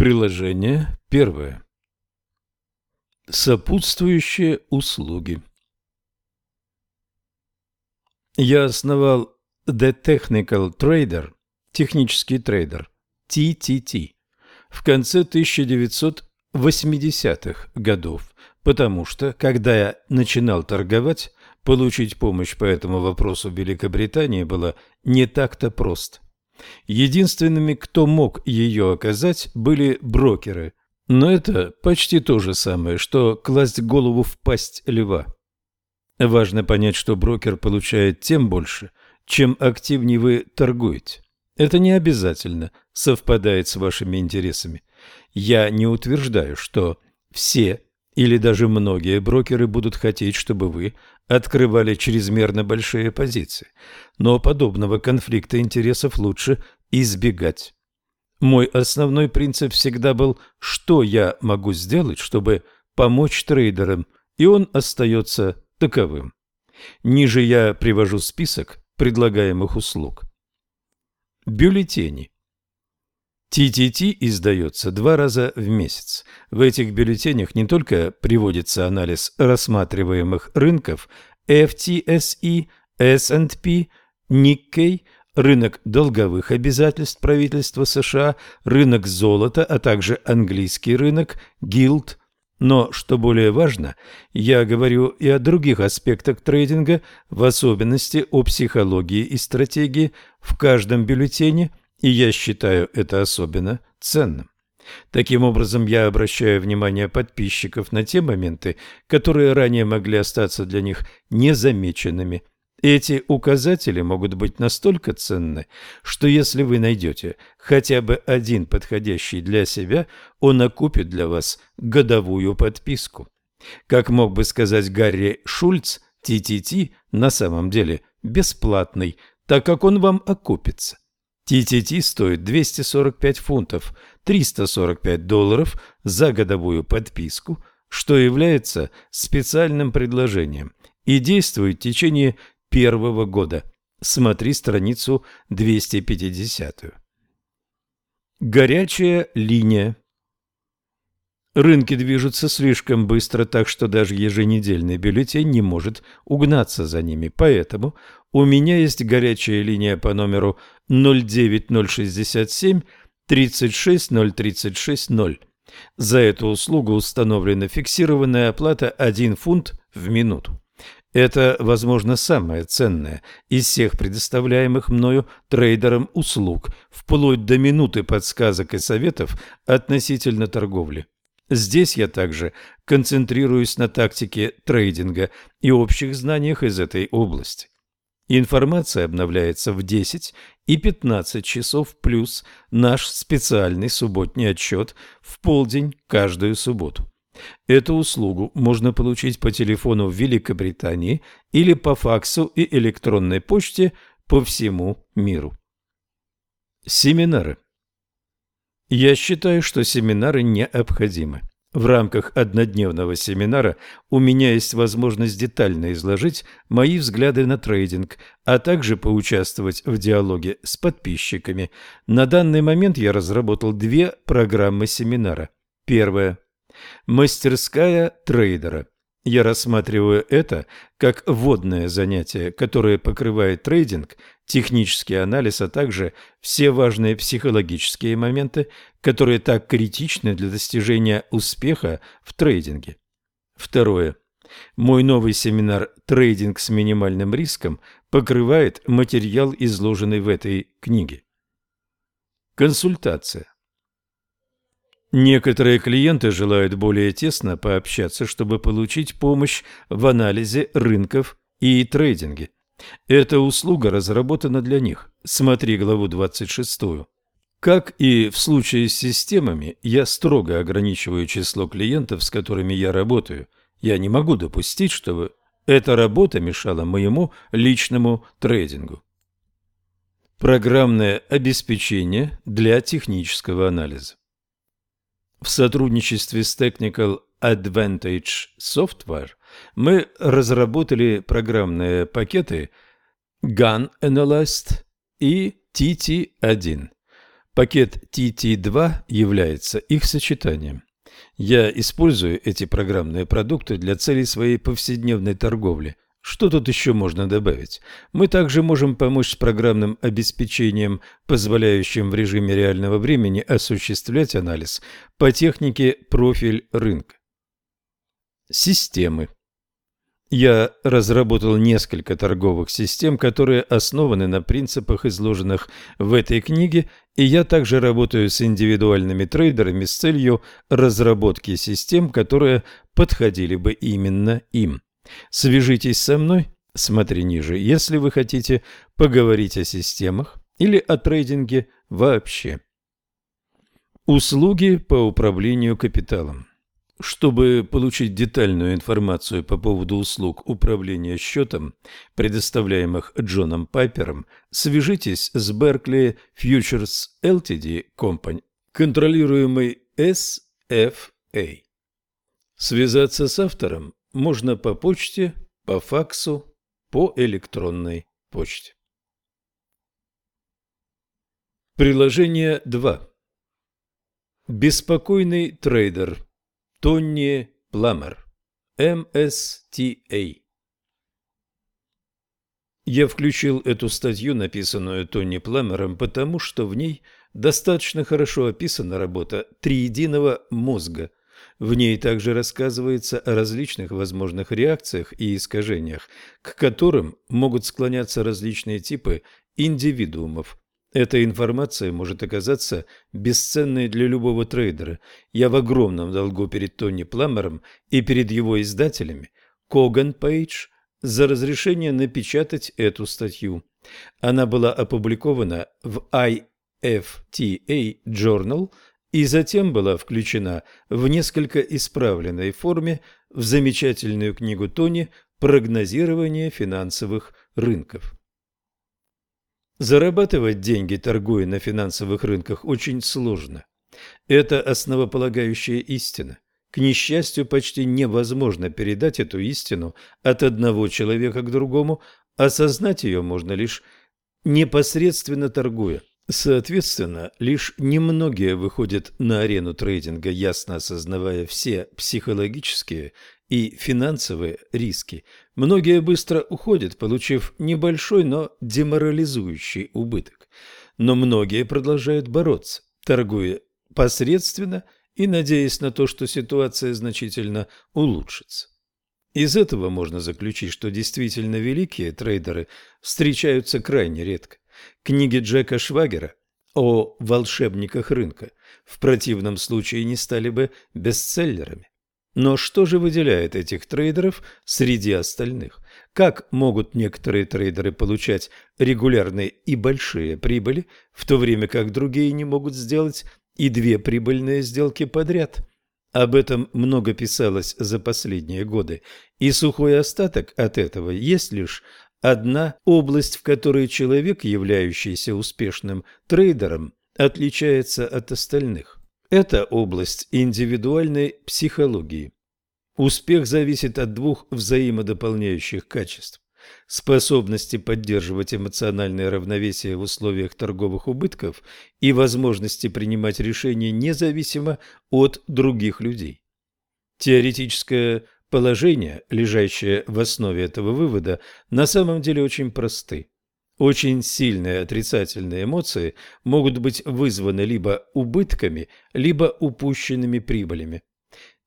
Приложение первое. Сопутствующие услуги. Я основал The Technical Trader, технический трейдер, TTT, в конце 1980-х годов, потому что, когда я начинал торговать, получить помощь по этому вопросу в Великобритании было не так-то просто. Единственными, кто мог ее оказать, были брокеры. Но это почти то же самое, что класть голову в пасть льва. Важно понять, что брокер получает тем больше, чем активнее вы торгуете. Это не обязательно совпадает с вашими интересами. Я не утверждаю, что все или даже многие брокеры будут хотеть, чтобы вы открывали чрезмерно большие позиции, но подобного конфликта интересов лучше избегать. Мой основной принцип всегда был, что я могу сделать, чтобы помочь трейдерам, и он остается таковым. Ниже я привожу список предлагаемых услуг. Бюллетени. TTT издается два раза в месяц. В этих бюллетенях не только приводится анализ рассматриваемых рынков FTSE, S&P, Nikkei, рынок долговых обязательств правительства США, рынок золота, а также английский рынок, гилд. Но, что более важно, я говорю и о других аспектах трейдинга, в особенности о психологии и стратегии в каждом бюллетене – и я считаю это особенно ценным. Таким образом, я обращаю внимание подписчиков на те моменты, которые ранее могли остаться для них незамеченными. Эти указатели могут быть настолько ценны, что если вы найдете хотя бы один подходящий для себя, он окупит для вас годовую подписку. Как мог бы сказать Гарри Шульц, TTT на самом деле бесплатный, так как он вам окупится. TTT стоит 245 фунтов, 345 долларов за годовую подписку, что является специальным предложением и действует в течение первого года. Смотри страницу 250. Горячая линия. Рынки движутся слишком быстро, так что даже еженедельный бюллетень не может угнаться за ними. Поэтому у меня есть горячая линия по номеру 09067 36036 За эту услугу установлена фиксированная оплата 1 фунт в минуту. Это, возможно, самое ценное из всех предоставляемых мною трейдерам услуг, вплоть до минуты подсказок и советов относительно торговли. Здесь я также концентрируюсь на тактике трейдинга и общих знаниях из этой области. Информация обновляется в 10 и 15 часов плюс наш специальный субботний отчет в полдень каждую субботу. Эту услугу можно получить по телефону в Великобритании или по факсу и электронной почте по всему миру. Семинары. Я считаю, что семинары необходимы. В рамках однодневного семинара у меня есть возможность детально изложить мои взгляды на трейдинг, а также поучаствовать в диалоге с подписчиками. На данный момент я разработал две программы семинара. Первая – мастерская трейдера. Я рассматриваю это как вводное занятие, которое покрывает трейдинг, технический анализ, а также все важные психологические моменты, которые так критичны для достижения успеха в трейдинге. Второе. Мой новый семинар «Трейдинг с минимальным риском» покрывает материал, изложенный в этой книге. Консультация. Некоторые клиенты желают более тесно пообщаться, чтобы получить помощь в анализе рынков и трейдинге. Эта услуга разработана для них. Смотри главу 26. Как и в случае с системами, я строго ограничиваю число клиентов, с которыми я работаю. Я не могу допустить, чтобы эта работа мешала моему личному трейдингу. Программное обеспечение для технического анализа. В сотрудничестве с Technical Advantage Software мы разработали программные пакеты Gun Analyst и TT1. Пакет TT2 является их сочетанием. Я использую эти программные продукты для целей своей повседневной торговли. Что тут еще можно добавить? Мы также можем помочь с программным обеспечением, позволяющим в режиме реального времени осуществлять анализ по технике профиль рынка. Системы. Я разработал несколько торговых систем, которые основаны на принципах, изложенных в этой книге, и я также работаю с индивидуальными трейдерами с целью разработки систем, которые подходили бы именно им. Свяжитесь со мной, смотри ниже, если вы хотите поговорить о системах или о трейдинге вообще. Услуги по управлению капиталом. Чтобы получить детальную информацию по поводу услуг управления счетом, предоставляемых Джоном Пайпером, свяжитесь с Berkeley Futures Ltd. Company, контролируемой SFA. Связаться с автором можно по почте, по факсу, по электронной почте. Приложение 2. Беспокойный трейдер. Тонни Пламер. МСТА. Я включил эту статью, написанную Тони Пламером, потому что в ней достаточно хорошо описана работа триединого мозга. В ней также рассказывается о различных возможных реакциях и искажениях, к которым могут склоняться различные типы индивидуумов, эта информация может оказаться бесценной для любого трейдера. Я в огромном долгу перед Тони Пламером и перед его издателями Коган Пейдж за разрешение напечатать эту статью. Она была опубликована в IFTA Journal и затем была включена в несколько исправленной форме в замечательную книгу Тони «Прогнозирование финансовых рынков». Зарабатывать деньги, торгуя на финансовых рынках, очень сложно. Это основополагающая истина. К несчастью, почти невозможно передать эту истину от одного человека к другому, осознать ее можно лишь непосредственно торгуя. Соответственно, лишь немногие выходят на арену трейдинга, ясно осознавая все психологические и финансовые риски. Многие быстро уходят, получив небольшой, но деморализующий убыток. Но многие продолжают бороться, торгуя посредственно и надеясь на то, что ситуация значительно улучшится. Из этого можно заключить, что действительно великие трейдеры встречаются крайне редко. Книги Джека Швагера о волшебниках рынка в противном случае не стали бы бестселлерами. Но что же выделяет этих трейдеров среди остальных? Как могут некоторые трейдеры получать регулярные и большие прибыли, в то время как другие не могут сделать и две прибыльные сделки подряд? Об этом много писалось за последние годы, и сухой остаток от этого есть лишь одна область, в которой человек, являющийся успешным трейдером, отличается от остальных. Это область индивидуальной психологии. Успех зависит от двух взаимодополняющих качеств – способности поддерживать эмоциональное равновесие в условиях торговых убытков и возможности принимать решения независимо от других людей. Теоретическое положение, лежащее в основе этого вывода, на самом деле очень просты. Очень сильные отрицательные эмоции могут быть вызваны либо убытками, либо упущенными прибылями.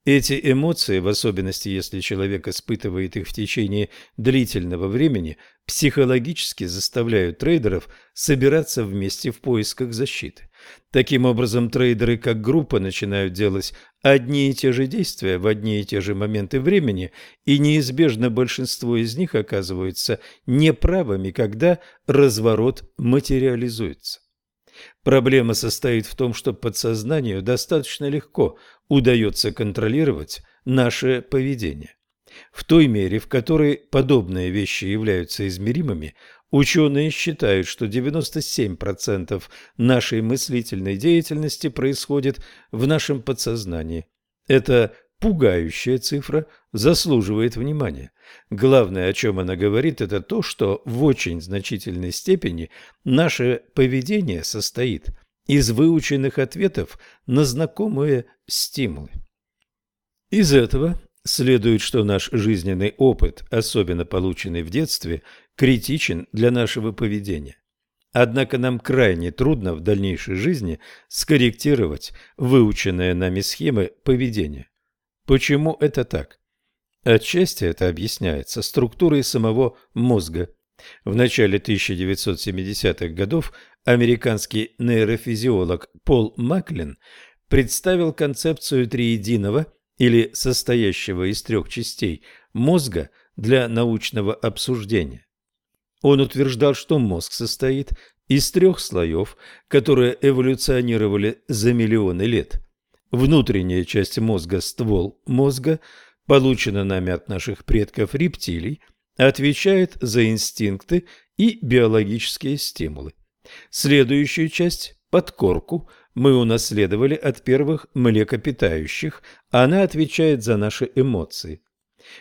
Эти эмоции, в особенности если человек испытывает их в течение длительного времени, психологически заставляют трейдеров собираться вместе в поисках защиты. Таким образом, трейдеры как группа начинают делать одни и те же действия в одни и те же моменты времени, и неизбежно большинство из них оказываются неправыми, когда разворот материализуется. Проблема состоит в том, что подсознанию достаточно легко удается контролировать наше поведение. В той мере, в которой подобные вещи являются измеримыми, ученые считают, что 97% нашей мыслительной деятельности происходит в нашем подсознании. Это пугающая цифра заслуживает внимания. Главное, о чем она говорит, это то, что в очень значительной степени наше поведение состоит из выученных ответов на знакомые стимулы. Из этого следует, что наш жизненный опыт, особенно полученный в детстве, критичен для нашего поведения. Однако нам крайне трудно в дальнейшей жизни скорректировать выученные нами схемы поведения. Почему это так? Отчасти это объясняется структурой самого мозга. В начале 1970-х годов американский нейрофизиолог Пол Маклин представил концепцию триединого или состоящего из трех частей мозга для научного обсуждения. Он утверждал, что мозг состоит из трех слоев, которые эволюционировали за миллионы лет. Внутренняя часть мозга, ствол мозга, получена нами от наших предков рептилий, отвечает за инстинкты и биологические стимулы. Следующую часть, подкорку, мы унаследовали от первых млекопитающих, она отвечает за наши эмоции.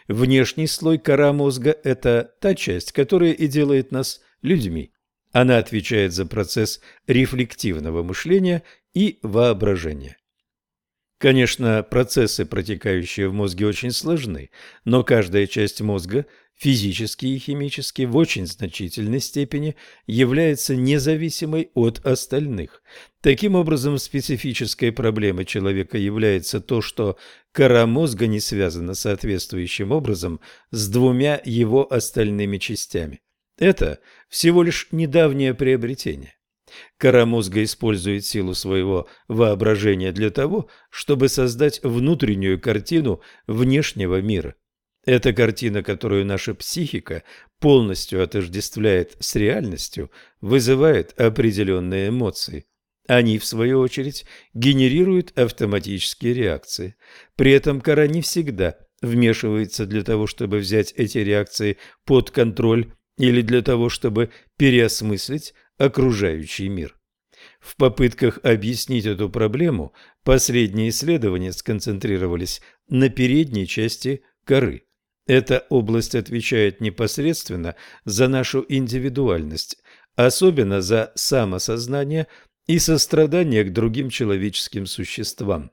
Внешний слой кора мозга – это та часть, которая и делает нас людьми. Она отвечает за процесс рефлективного мышления и воображения. Конечно, процессы, протекающие в мозге, очень сложны, но каждая часть мозга физически и химически в очень значительной степени является независимой от остальных. Таким образом, специфической проблемой человека является то, что кора мозга не связана соответствующим образом с двумя его остальными частями. Это всего лишь недавнее приобретение. Кора мозга использует силу своего воображения для того, чтобы создать внутреннюю картину внешнего мира. Эта картина, которую наша психика полностью отождествляет с реальностью, вызывает определенные эмоции. Они, в свою очередь, генерируют автоматические реакции. При этом кора не всегда вмешивается для того, чтобы взять эти реакции под контроль или для того, чтобы переосмыслить окружающий мир. В попытках объяснить эту проблему последние исследования сконцентрировались на передней части коры. Эта область отвечает непосредственно за нашу индивидуальность, особенно за самосознание и сострадание к другим человеческим существам.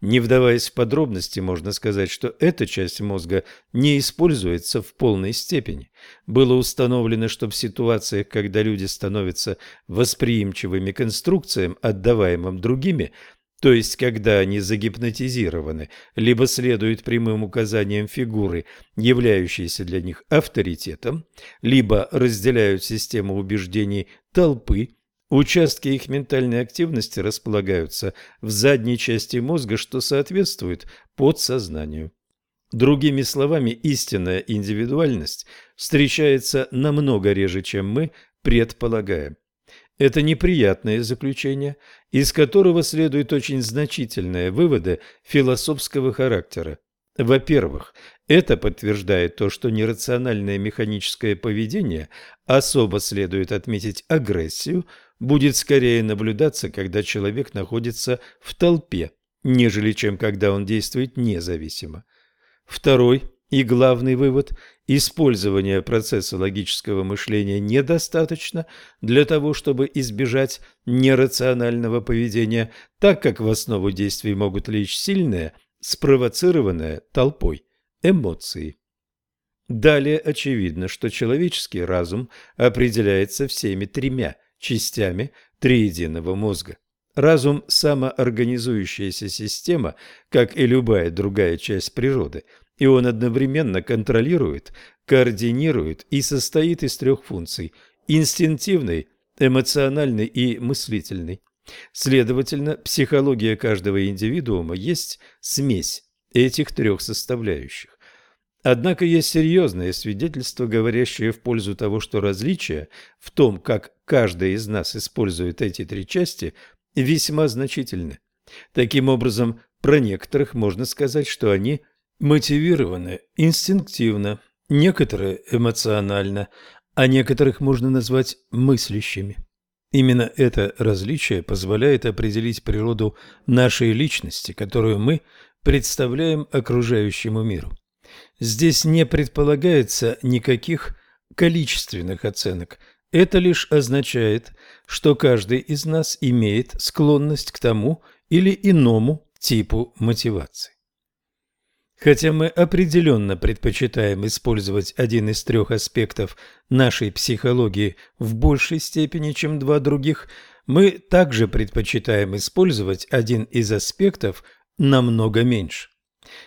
Не вдаваясь в подробности, можно сказать, что эта часть мозга не используется в полной степени. Было установлено, что в ситуациях, когда люди становятся восприимчивыми к инструкциям, отдаваемым другими, то есть когда они загипнотизированы, либо следуют прямым указаниям фигуры, являющейся для них авторитетом, либо разделяют систему убеждений толпы, Участки их ментальной активности располагаются в задней части мозга, что соответствует подсознанию. Другими словами, истинная индивидуальность встречается намного реже, чем мы предполагаем. Это неприятное заключение, из которого следуют очень значительные выводы философского характера. Во-первых, это подтверждает то, что нерациональное механическое поведение, особо следует отметить агрессию, будет скорее наблюдаться, когда человек находится в толпе, нежели чем когда он действует независимо. Второй и главный вывод – использование процесса логического мышления недостаточно для того, чтобы избежать нерационального поведения, так как в основу действий могут лечь сильные, спровоцированные толпой эмоции. Далее очевидно, что человеческий разум определяется всеми тремя – частями триединого мозга. Разум – самоорганизующаяся система, как и любая другая часть природы, и он одновременно контролирует, координирует и состоит из трех функций – инстинктивной, эмоциональной и мыслительной. Следовательно, психология каждого индивидуума есть смесь этих трех составляющих. Однако есть серьезные свидетельства, говорящие в пользу того, что различия в том, как каждый из нас использует эти три части, весьма значительны. Таким образом, про некоторых можно сказать, что они мотивированы инстинктивно, некоторые эмоционально, а некоторых можно назвать мыслящими. Именно это различие позволяет определить природу нашей личности, которую мы представляем окружающему миру. Здесь не предполагается никаких количественных оценок. Это лишь означает, что каждый из нас имеет склонность к тому или иному типу мотивации. Хотя мы определенно предпочитаем использовать один из трех аспектов нашей психологии в большей степени, чем два других, мы также предпочитаем использовать один из аспектов намного меньше.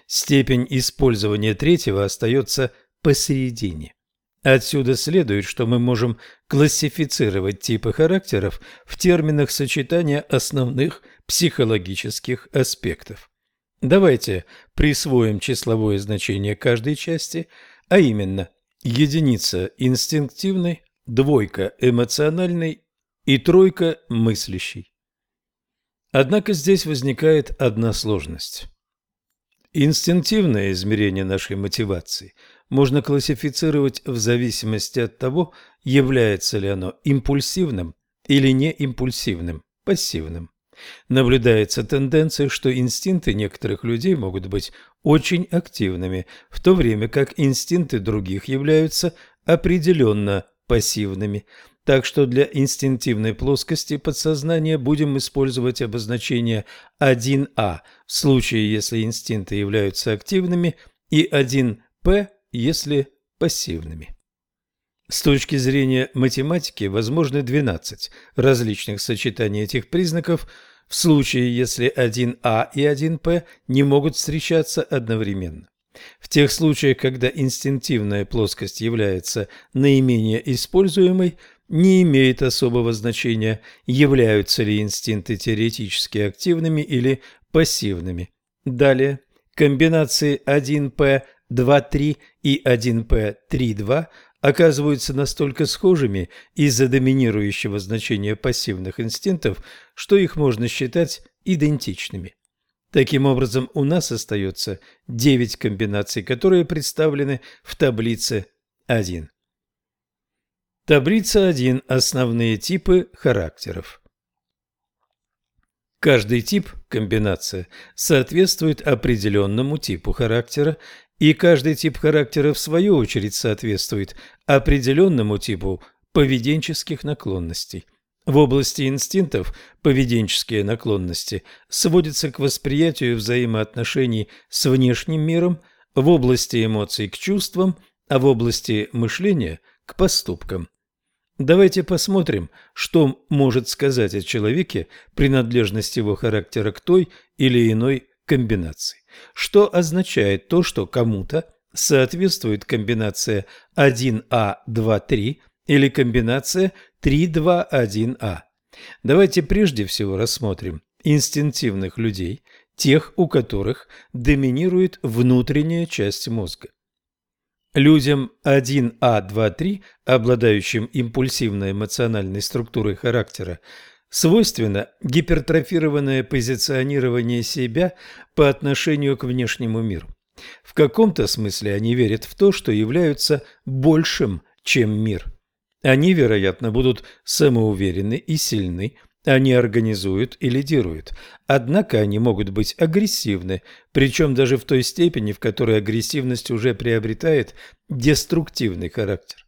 Степень использования третьего остается посередине. Отсюда следует, что мы можем классифицировать типы характеров в терминах сочетания основных психологических аспектов. Давайте присвоим числовое значение каждой части, а именно единица инстинктивной, двойка эмоциональной и тройка мыслящей. Однако здесь возникает одна сложность. Инстинктивное измерение нашей мотивации можно классифицировать в зависимости от того, является ли оно импульсивным или не импульсивным, пассивным. Наблюдается тенденция, что инстинкты некоторых людей могут быть очень активными, в то время как инстинкты других являются определенно пассивными. Так что для инстинктивной плоскости подсознания будем использовать обозначение 1А в случае, если инстинкты являются активными, и 1П, если пассивными. С точки зрения математики возможны 12 различных сочетаний этих признаков в случае, если 1А и 1П не могут встречаться одновременно. В тех случаях, когда инстинктивная плоскость является наименее используемой, не имеет особого значения, являются ли инстинкты теоретически активными или пассивными. Далее, комбинации 1P 2.3 и 1P 3.2 оказываются настолько схожими из-за доминирующего значения пассивных инстинктов, что их можно считать идентичными. Таким образом, у нас остается 9 комбинаций, которые представлены в таблице 1. Таблица 1. Основные типы характеров. Каждый тип, комбинация, соответствует определенному типу характера, и каждый тип характера в свою очередь соответствует определенному типу поведенческих наклонностей. В области инстинктов поведенческие наклонности сводятся к восприятию взаимоотношений с внешним миром, в области эмоций к чувствам, а в области мышления к поступкам. Давайте посмотрим, что может сказать о человеке принадлежность его характера к той или иной комбинации. Что означает то, что кому-то соответствует комбинация 1А2-3 или комбинация 3-2-1А. Давайте прежде всего рассмотрим инстинктивных людей, тех, у которых доминирует внутренняя часть мозга. Людям 1А2-3, обладающим импульсивной эмоциональной структурой характера, свойственно гипертрофированное позиционирование себя по отношению к внешнему миру. В каком-то смысле они верят в то, что являются большим, чем мир. Они, вероятно, будут самоуверены и сильны, они организуют и лидируют. Однако они могут быть агрессивны, причем даже в той степени, в которой агрессивность уже приобретает деструктивный характер.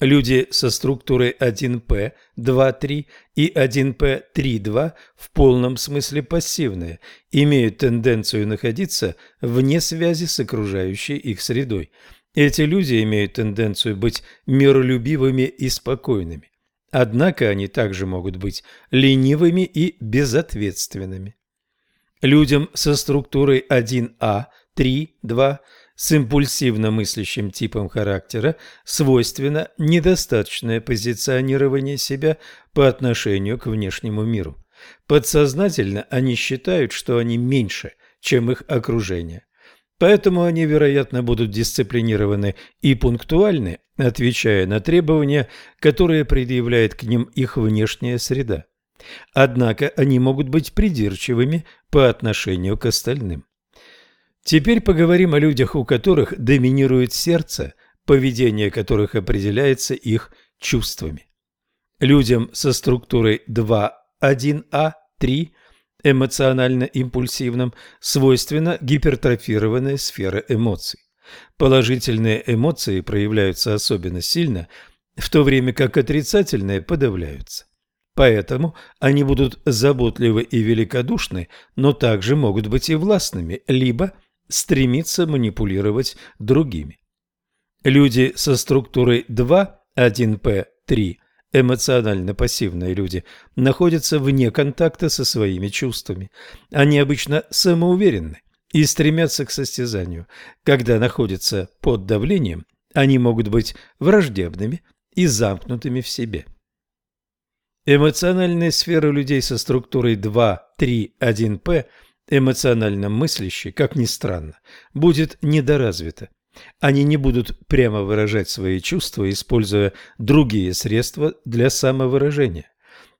Люди со структурой 1P 2.3 и 1P 3.2 в полном смысле пассивные, имеют тенденцию находиться вне связи с окружающей их средой. Эти люди имеют тенденцию быть миролюбивыми и спокойными. Однако они также могут быть ленивыми и безответственными. Людям со структурой 1А, 3, 2 с импульсивно мыслящим типом характера свойственно недостаточное позиционирование себя по отношению к внешнему миру. Подсознательно они считают, что они меньше, чем их окружение. Поэтому они, вероятно, будут дисциплинированы и пунктуальны, отвечая на требования, которые предъявляет к ним их внешняя среда. Однако они могут быть придирчивыми по отношению к остальным. Теперь поговорим о людях, у которых доминирует сердце, поведение которых определяется их чувствами. Людям со структурой 2.1а, 3 эмоционально-импульсивным, свойственна гипертрофированная сфера эмоций. Положительные эмоции проявляются особенно сильно, в то время как отрицательные подавляются. Поэтому они будут заботливы и великодушны, но также могут быть и властными, либо стремиться манипулировать другими. Люди со структурой 2, 1P, 3, эмоционально-пассивные люди, находятся вне контакта со своими чувствами. Они обычно самоуверенны и стремятся к состязанию. Когда находятся под давлением, они могут быть враждебными и замкнутыми в себе. Эмоциональная сфера людей со структурой 2, 3, 1P, эмоционально мыслящей, как ни странно, будет недоразвита. Они не будут прямо выражать свои чувства, используя другие средства для самовыражения.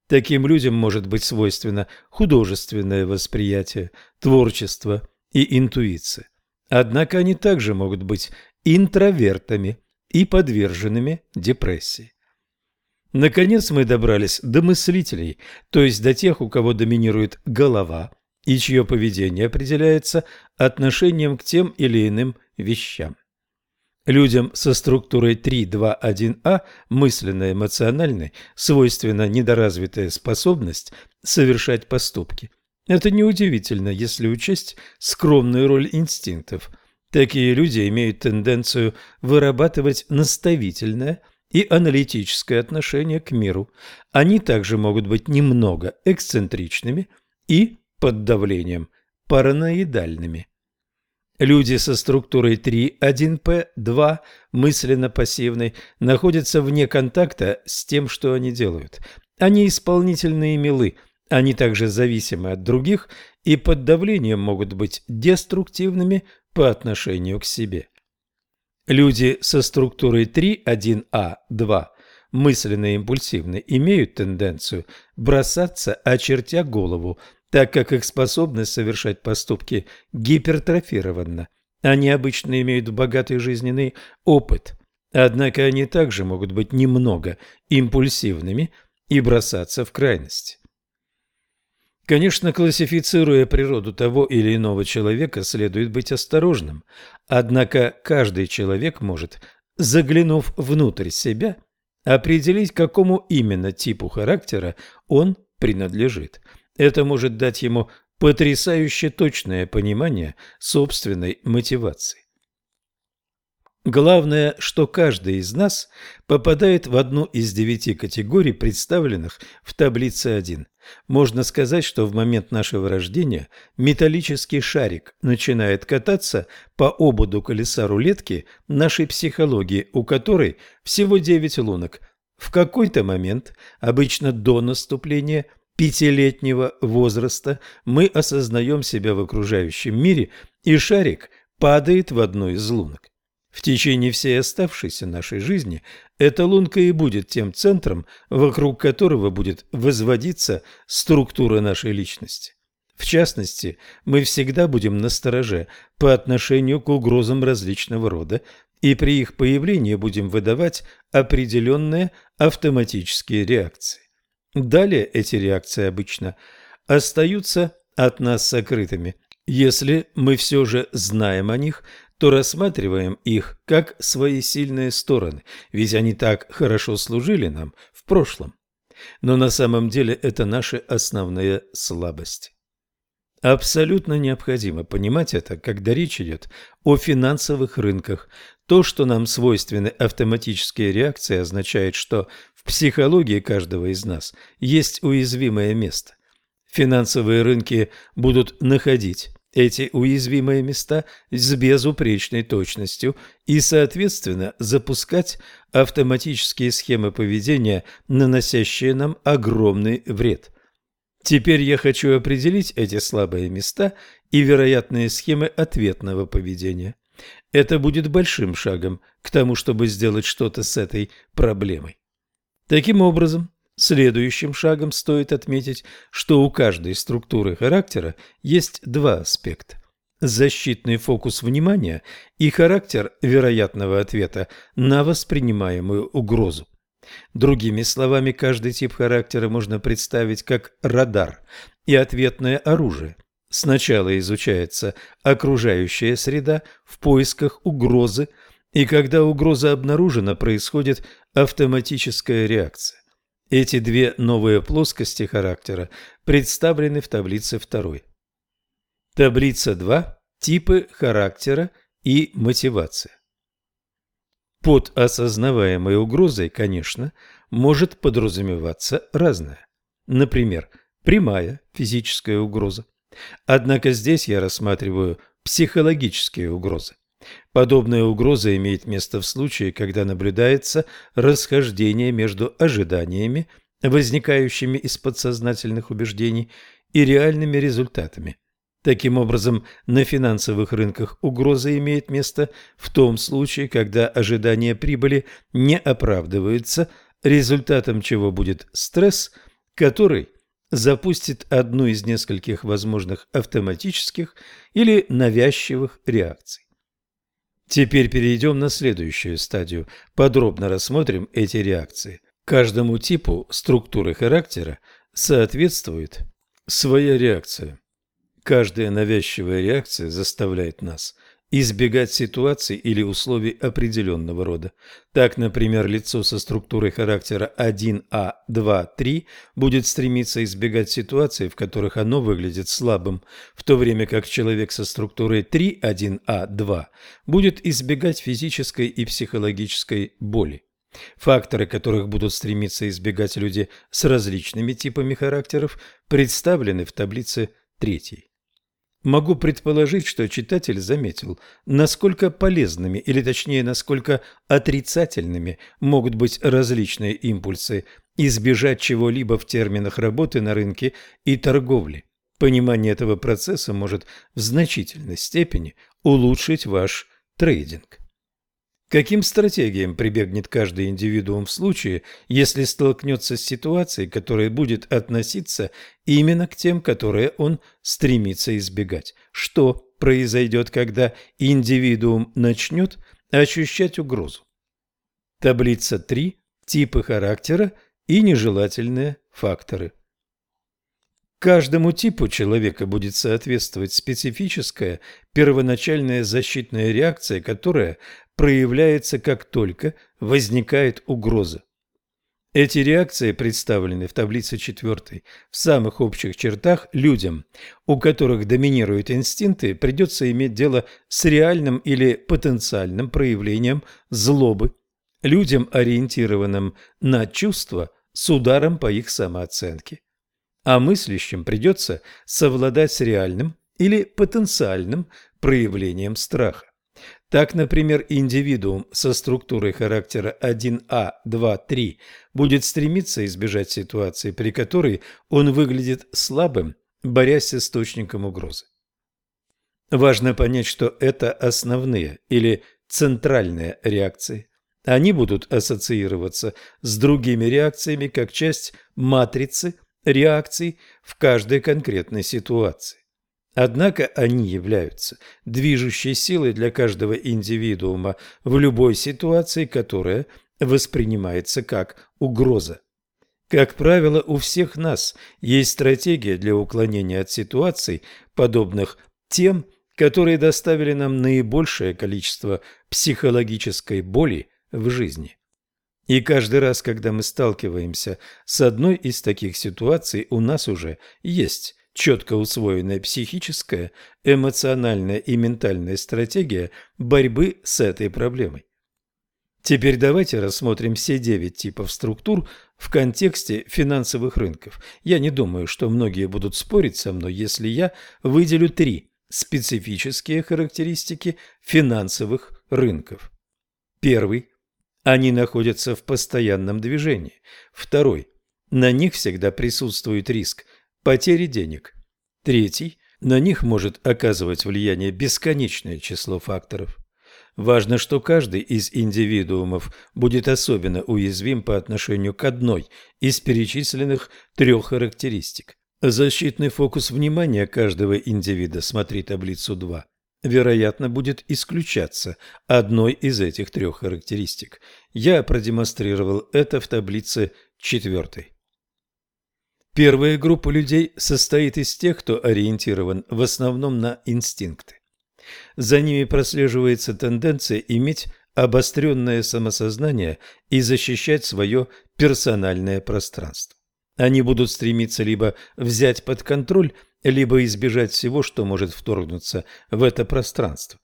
Таким людям может быть свойственно художественное восприятие, творчество и интуиция. Однако они также могут быть интровертами и подверженными депрессии. Наконец мы добрались до мыслителей, то есть до тех, у кого доминирует голова и чье поведение определяется отношением к тем или иным вещам. Людям со структурой 3-2-1А, мысленно-эмоциональной, свойственна недоразвитая способность совершать поступки. Это неудивительно, если учесть скромную роль инстинктов. Такие люди имеют тенденцию вырабатывать наставительное – и аналитическое отношение к миру. Они также могут быть немного эксцентричными и, под давлением, параноидальными. Люди со структурой 3, 1P, 2, мысленно-пассивной, находятся вне контакта с тем, что они делают. Они исполнительные милы, они также зависимы от других и под давлением могут быть деструктивными по отношению к себе. Люди со структурой 3, 1А, 2, мысленно-импульсивны, имеют тенденцию бросаться, очертя голову, так как их способность совершать поступки гипертрофирована. Они обычно имеют богатый жизненный опыт, однако они также могут быть немного импульсивными и бросаться в крайность. Конечно, классифицируя природу того или иного человека, следует быть осторожным. Однако каждый человек может, заглянув внутрь себя, определить, какому именно типу характера он принадлежит. Это может дать ему потрясающе точное понимание собственной мотивации. Главное, что каждый из нас попадает в одну из девяти категорий, представленных в таблице 1. Можно сказать, что в момент нашего рождения металлический шарик начинает кататься по ободу колеса рулетки нашей психологии, у которой всего 9 лунок. В какой-то момент, обычно до наступления пятилетнего возраста, мы осознаем себя в окружающем мире, и шарик падает в одну из лунок. В течение всей оставшейся нашей жизни эта лунка и будет тем центром, вокруг которого будет возводиться структура нашей личности. В частности, мы всегда будем настороже по отношению к угрозам различного рода, и при их появлении будем выдавать определенные автоматические реакции. Далее эти реакции обычно остаются от нас сокрытыми. Если мы все же знаем о них, то рассматриваем их как свои сильные стороны, ведь они так хорошо служили нам в прошлом. Но на самом деле это наши основные слабости. Абсолютно необходимо понимать это, когда речь идет о финансовых рынках. То, что нам свойственны автоматические реакции, означает, что в психологии каждого из нас есть уязвимое место. Финансовые рынки будут находить эти уязвимые места с безупречной точностью и, соответственно, запускать автоматические схемы поведения, наносящие нам огромный вред. Теперь я хочу определить эти слабые места и вероятные схемы ответного поведения. Это будет большим шагом к тому, чтобы сделать что-то с этой проблемой. Таким образом, Следующим шагом стоит отметить, что у каждой структуры характера есть два аспекта. Защитный фокус внимания и характер вероятного ответа на воспринимаемую угрозу. Другими словами, каждый тип характера можно представить как радар и ответное оружие. Сначала изучается окружающая среда в поисках угрозы, и когда угроза обнаружена, происходит автоматическая реакция. Эти две новые плоскости характера представлены в таблице 2. Таблица 2. Типы характера и мотивация. Под осознаваемой угрозой, конечно, может подразумеваться разное. Например, прямая физическая угроза. Однако здесь я рассматриваю психологические угрозы. Подобная угроза имеет место в случае, когда наблюдается расхождение между ожиданиями, возникающими из подсознательных убеждений, и реальными результатами. Таким образом, на финансовых рынках угроза имеет место в том случае, когда ожидания прибыли не оправдываются, результатом чего будет стресс, который запустит одну из нескольких возможных автоматических или навязчивых реакций. Теперь перейдем на следующую стадию. Подробно рассмотрим эти реакции. Каждому типу структуры характера соответствует своя реакция. Каждая навязчивая реакция заставляет нас избегать ситуаций или условий определенного рода. Так, например, лицо со структурой характера 1А, 2, 3 будет стремиться избегать ситуаций, в которых оно выглядит слабым, в то время как человек со структурой 3, 1А, 2 будет избегать физической и психологической боли. Факторы, которых будут стремиться избегать люди с различными типами характеров, представлены в таблице 3. Могу предположить, что читатель заметил, насколько полезными, или точнее, насколько отрицательными могут быть различные импульсы, избежать чего-либо в терминах работы на рынке и торговли. Понимание этого процесса может в значительной степени улучшить ваш трейдинг. Каким стратегиям прибегнет каждый индивидуум в случае, если столкнется с ситуацией, которая будет относиться именно к тем, которые он стремится избегать? Что произойдет, когда индивидуум начнет ощущать угрозу? Таблица 3. Типы характера и нежелательные факторы. Каждому типу человека будет соответствовать специфическая первоначальная защитная реакция, которая проявляется как только возникает угроза. Эти реакции представлены в таблице 4. В самых общих чертах людям, у которых доминируют инстинкты, придется иметь дело с реальным или потенциальным проявлением злобы. Людям, ориентированным на чувства, с ударом по их самооценке. А мыслящим придется совладать с реальным или потенциальным проявлением страха. Так, например, индивидуум со структурой характера 1А, 2, 3 будет стремиться избежать ситуации, при которой он выглядит слабым, борясь с источником угрозы. Важно понять, что это основные или центральные реакции. Они будут ассоциироваться с другими реакциями как часть матрицы реакций в каждой конкретной ситуации. Однако они являются движущей силой для каждого индивидуума в любой ситуации, которая воспринимается как угроза. Как правило, у всех нас есть стратегия для уклонения от ситуаций, подобных тем, которые доставили нам наибольшее количество психологической боли в жизни. И каждый раз, когда мы сталкиваемся с одной из таких ситуаций, у нас уже есть четко усвоенная психическая, эмоциональная и ментальная стратегия борьбы с этой проблемой. Теперь давайте рассмотрим все девять типов структур в контексте финансовых рынков. Я не думаю, что многие будут спорить со мной, если я выделю три специфические характеристики финансовых рынков. Первый – они находятся в постоянном движении. Второй – на них всегда присутствует риск потери денег. Третий – на них может оказывать влияние бесконечное число факторов. Важно, что каждый из индивидуумов будет особенно уязвим по отношению к одной из перечисленных трех характеристик. Защитный фокус внимания каждого индивида, смотри таблицу 2, вероятно, будет исключаться одной из этих трех характеристик. Я продемонстрировал это в таблице 4. Первая группа людей состоит из тех, кто ориентирован в основном на инстинкты. За ними прослеживается тенденция иметь обостренное самосознание и защищать свое персональное пространство. Они будут стремиться либо взять под контроль, либо избежать всего, что может вторгнуться в это пространство.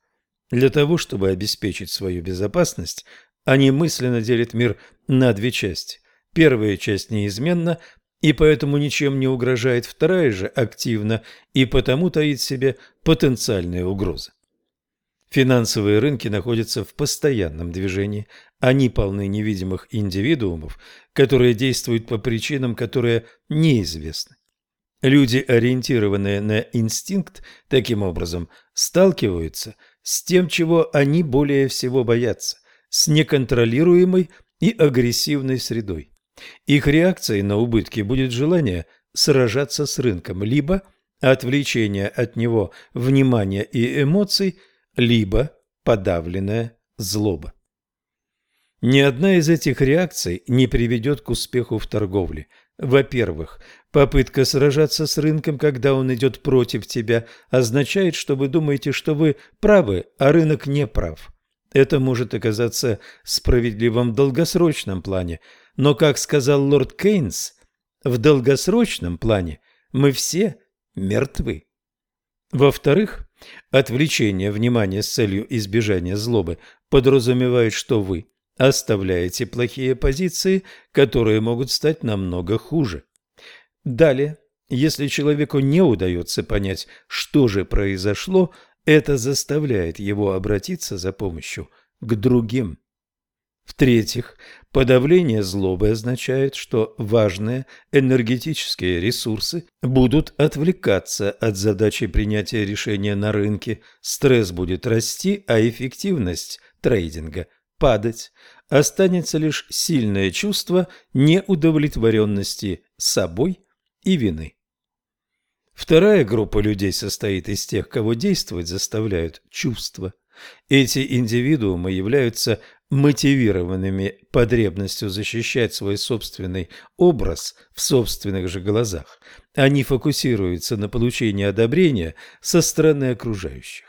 Для того, чтобы обеспечить свою безопасность, они мысленно делят мир на две части. Первая часть неизменна, и поэтому ничем не угрожает, вторая же активна и потому таит в себе потенциальные угрозы. Финансовые рынки находятся в постоянном движении, они полны невидимых индивидуумов, которые действуют по причинам, которые неизвестны. Люди, ориентированные на инстинкт, таким образом сталкиваются с тем, чего они более всего боятся, с неконтролируемой и агрессивной средой. Их реакцией на убытки будет желание сражаться с рынком, либо отвлечение от него внимания и эмоций, либо подавленная злоба. Ни одна из этих реакций не приведет к успеху в торговле. Во-первых, попытка сражаться с рынком, когда он идет против тебя, означает, что вы думаете, что вы правы, а рынок не прав. Это может оказаться справедливым в долгосрочном плане, но, как сказал лорд Кейнс, в долгосрочном плане мы все мертвы. Во-вторых, отвлечение внимания с целью избежания злобы подразумевает, что вы оставляете плохие позиции, которые могут стать намного хуже. Далее, если человеку не удается понять, что же произошло, это заставляет его обратиться за помощью к другим. В-третьих, подавление злобы означает, что важные энергетические ресурсы будут отвлекаться от задачи принятия решения на рынке, стресс будет расти, а эффективность трейдинга падать. Останется лишь сильное чувство неудовлетворенности собой и вины. Вторая группа людей состоит из тех, кого действовать заставляют чувства. Эти индивидуумы являются мотивированными потребностью защищать свой собственный образ в собственных же глазах. Они фокусируются на получении одобрения со стороны окружающих.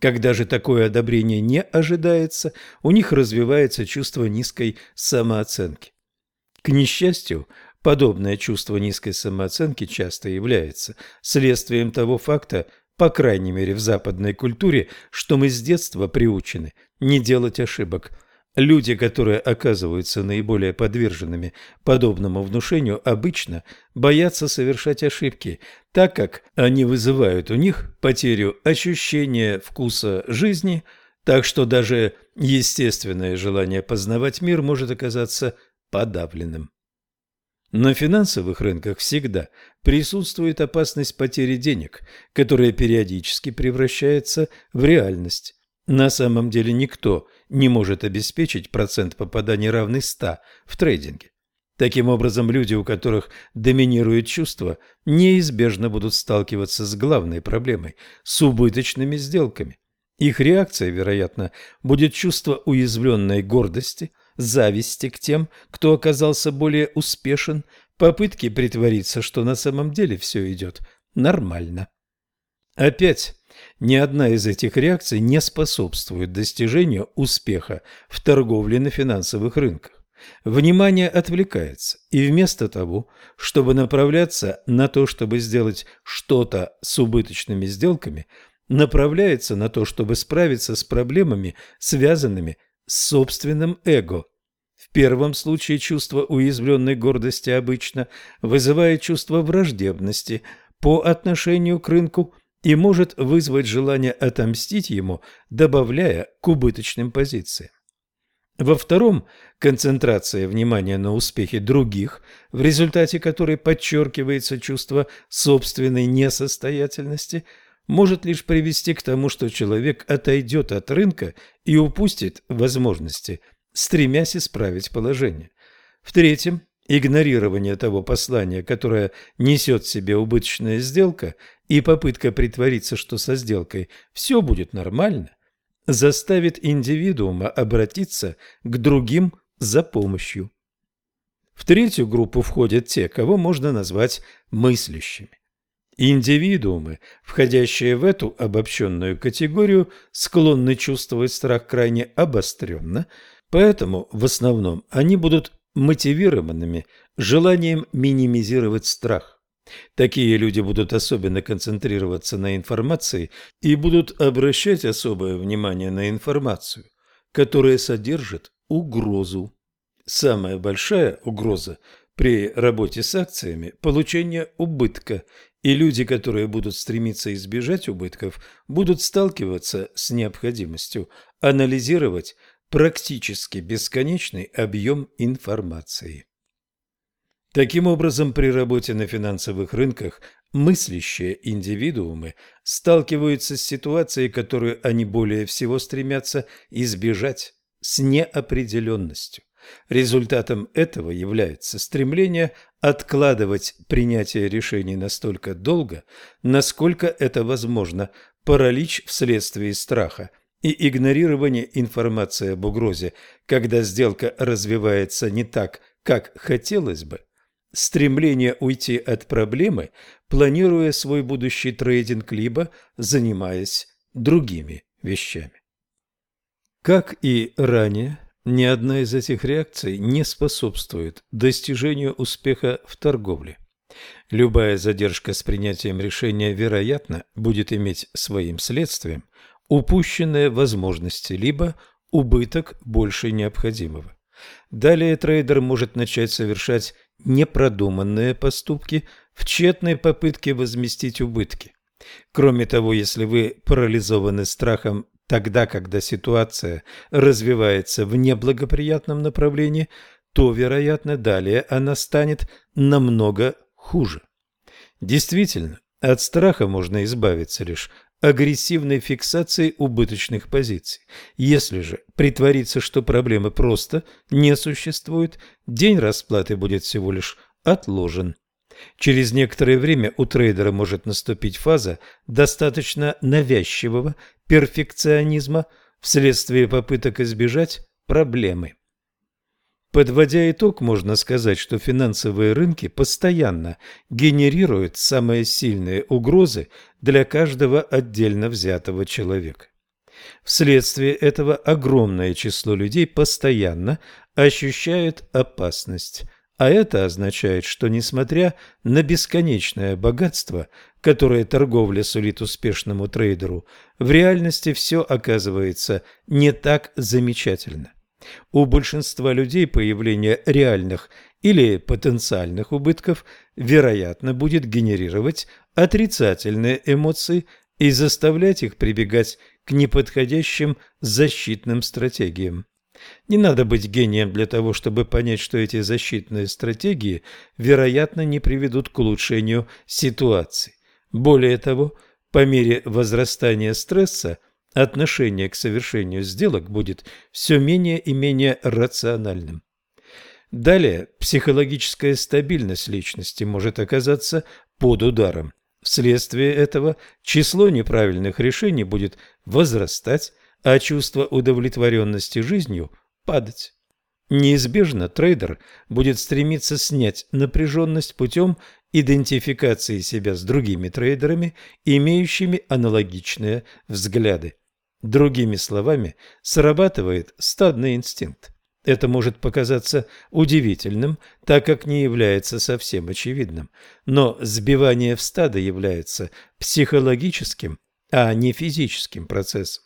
Когда же такое одобрение не ожидается, у них развивается чувство низкой самооценки. К несчастью, подобное чувство низкой самооценки часто является следствием того факта, по крайней мере в западной культуре, что мы с детства приучены не делать ошибок. Люди, которые оказываются наиболее подверженными подобному внушению, обычно боятся совершать ошибки, так как они вызывают у них потерю ощущения вкуса жизни, так что даже естественное желание познавать мир может оказаться подавленным. На финансовых рынках всегда присутствует опасность потери денег, которая периодически превращается в реальность. На самом деле никто не может обеспечить процент попадания равный 100 в трейдинге. Таким образом, люди, у которых доминирует чувство, неизбежно будут сталкиваться с главной проблемой – с убыточными сделками. Их реакция, вероятно, будет чувство уязвленной гордости, зависти к тем, кто оказался более успешен, попытки притвориться, что на самом деле все идет нормально. Опять ни одна из этих реакций не способствует достижению успеха в торговле на финансовых рынках. Внимание отвлекается, и вместо того, чтобы направляться на то, чтобы сделать что-то с убыточными сделками, направляется на то, чтобы справиться с проблемами, связанными с собственным эго. В первом случае чувство уязвленной гордости обычно вызывает чувство враждебности по отношению к рынку, и может вызвать желание отомстить ему, добавляя к убыточным позициям. Во втором – концентрация внимания на успехе других, в результате которой подчеркивается чувство собственной несостоятельности, может лишь привести к тому, что человек отойдет от рынка и упустит возможности, стремясь исправить положение. В-третьем, игнорирование того послания, которое несет в себе убыточная сделка, и попытка притвориться, что со сделкой все будет нормально, заставит индивидуума обратиться к другим за помощью. В третью группу входят те, кого можно назвать мыслящими. Индивидуумы, входящие в эту обобщенную категорию, склонны чувствовать страх крайне обостренно, поэтому в основном они будут мотивированными желанием минимизировать страх. Такие люди будут особенно концентрироваться на информации и будут обращать особое внимание на информацию, которая содержит угрозу. Самая большая угроза при работе с акциями – получение убытка, и люди, которые будут стремиться избежать убытков, будут сталкиваться с необходимостью анализировать практически бесконечный объем информации. Таким образом, при работе на финансовых рынках мыслящие индивидуумы сталкиваются с ситуацией, которую они более всего стремятся избежать, с неопределенностью. Результатом этого является стремление откладывать принятие решений настолько долго, насколько это возможно, паралич вследствие страха и игнорирование информации об угрозе, когда сделка развивается не так, как хотелось бы – стремление уйти от проблемы, планируя свой будущий трейдинг, либо занимаясь другими вещами. Как и ранее, ни одна из этих реакций не способствует достижению успеха в торговле. Любая задержка с принятием решения, вероятно, будет иметь своим следствием упущенные возможности, либо убыток больше необходимого. Далее трейдер может начать совершать непродуманные поступки в тщетной попытке возместить убытки. Кроме того, если вы парализованы страхом тогда, когда ситуация развивается в неблагоприятном направлении, то, вероятно, далее она станет намного хуже. Действительно, от страха можно избавиться лишь агрессивной фиксацией убыточных позиций. Если же притвориться, что проблемы просто не существует, день расплаты будет всего лишь отложен. Через некоторое время у трейдера может наступить фаза достаточно навязчивого перфекционизма вследствие попыток избежать проблемы. Подводя итог, можно сказать, что финансовые рынки постоянно генерируют самые сильные угрозы для каждого отдельно взятого человека. Вследствие этого огромное число людей постоянно ощущает опасность, а это означает, что несмотря на бесконечное богатство, которое торговля сулит успешному трейдеру, в реальности все оказывается не так замечательно. У большинства людей появление реальных или потенциальных убытков, вероятно, будет генерировать отрицательные эмоции и заставлять их прибегать к неподходящим защитным стратегиям. Не надо быть гением для того, чтобы понять, что эти защитные стратегии, вероятно, не приведут к улучшению ситуации. Более того, по мере возрастания стресса – отношение к совершению сделок будет все менее и менее рациональным. Далее, психологическая стабильность личности может оказаться под ударом. Вследствие этого число неправильных решений будет возрастать, а чувство удовлетворенности жизнью падать. Неизбежно трейдер будет стремиться снять напряженность путем идентификации себя с другими трейдерами, имеющими аналогичные взгляды. Другими словами, срабатывает стадный инстинкт. Это может показаться удивительным, так как не является совсем очевидным, но сбивание в стадо является психологическим, а не физическим процессом.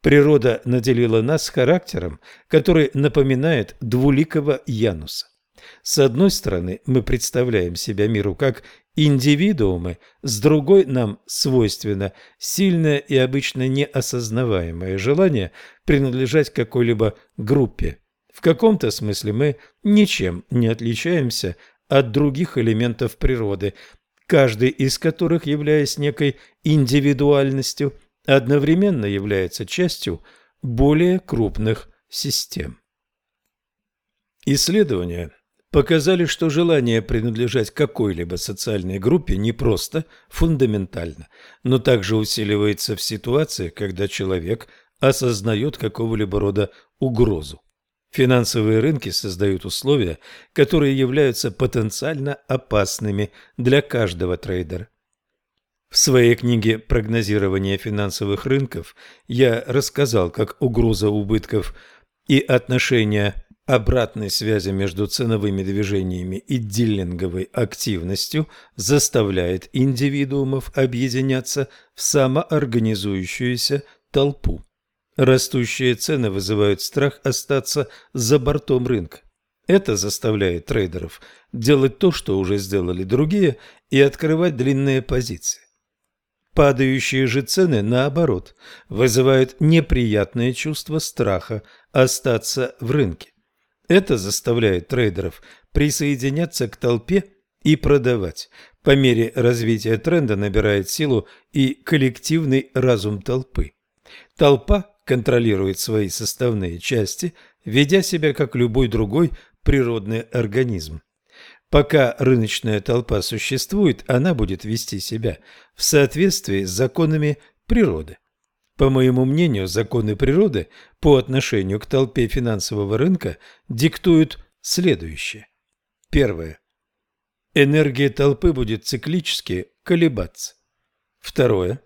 Природа наделила нас характером, который напоминает двуликого Януса. С одной стороны, мы представляем себя миру как индивидуумы, с другой нам свойственно сильное и обычно неосознаваемое желание принадлежать какой-либо группе. В каком-то смысле мы ничем не отличаемся от других элементов природы, каждый из которых, являясь некой индивидуальностью, одновременно является частью более крупных систем. Исследования показали, что желание принадлежать какой-либо социальной группе не просто фундаментально, но также усиливается в ситуациях, когда человек осознает какого-либо рода угрозу. Финансовые рынки создают условия, которые являются потенциально опасными для каждого трейдера. В своей книге «Прогнозирование финансовых рынков» я рассказал, как угроза убытков и отношения обратной связи между ценовыми движениями и диллинговой активностью заставляет индивидуумов объединяться в самоорганизующуюся толпу. Растущие цены вызывают страх остаться за бортом рынка. Это заставляет трейдеров делать то, что уже сделали другие, и открывать длинные позиции. Падающие же цены, наоборот, вызывают неприятное чувство страха остаться в рынке. Это заставляет трейдеров присоединяться к толпе и продавать. По мере развития тренда набирает силу и коллективный разум толпы. Толпа контролирует свои составные части, ведя себя как любой другой природный организм. Пока рыночная толпа существует, она будет вести себя в соответствии с законами природы. По моему мнению, законы природы по отношению к толпе финансового рынка диктуют следующее. Первое. Энергия толпы будет циклически колебаться. Второе.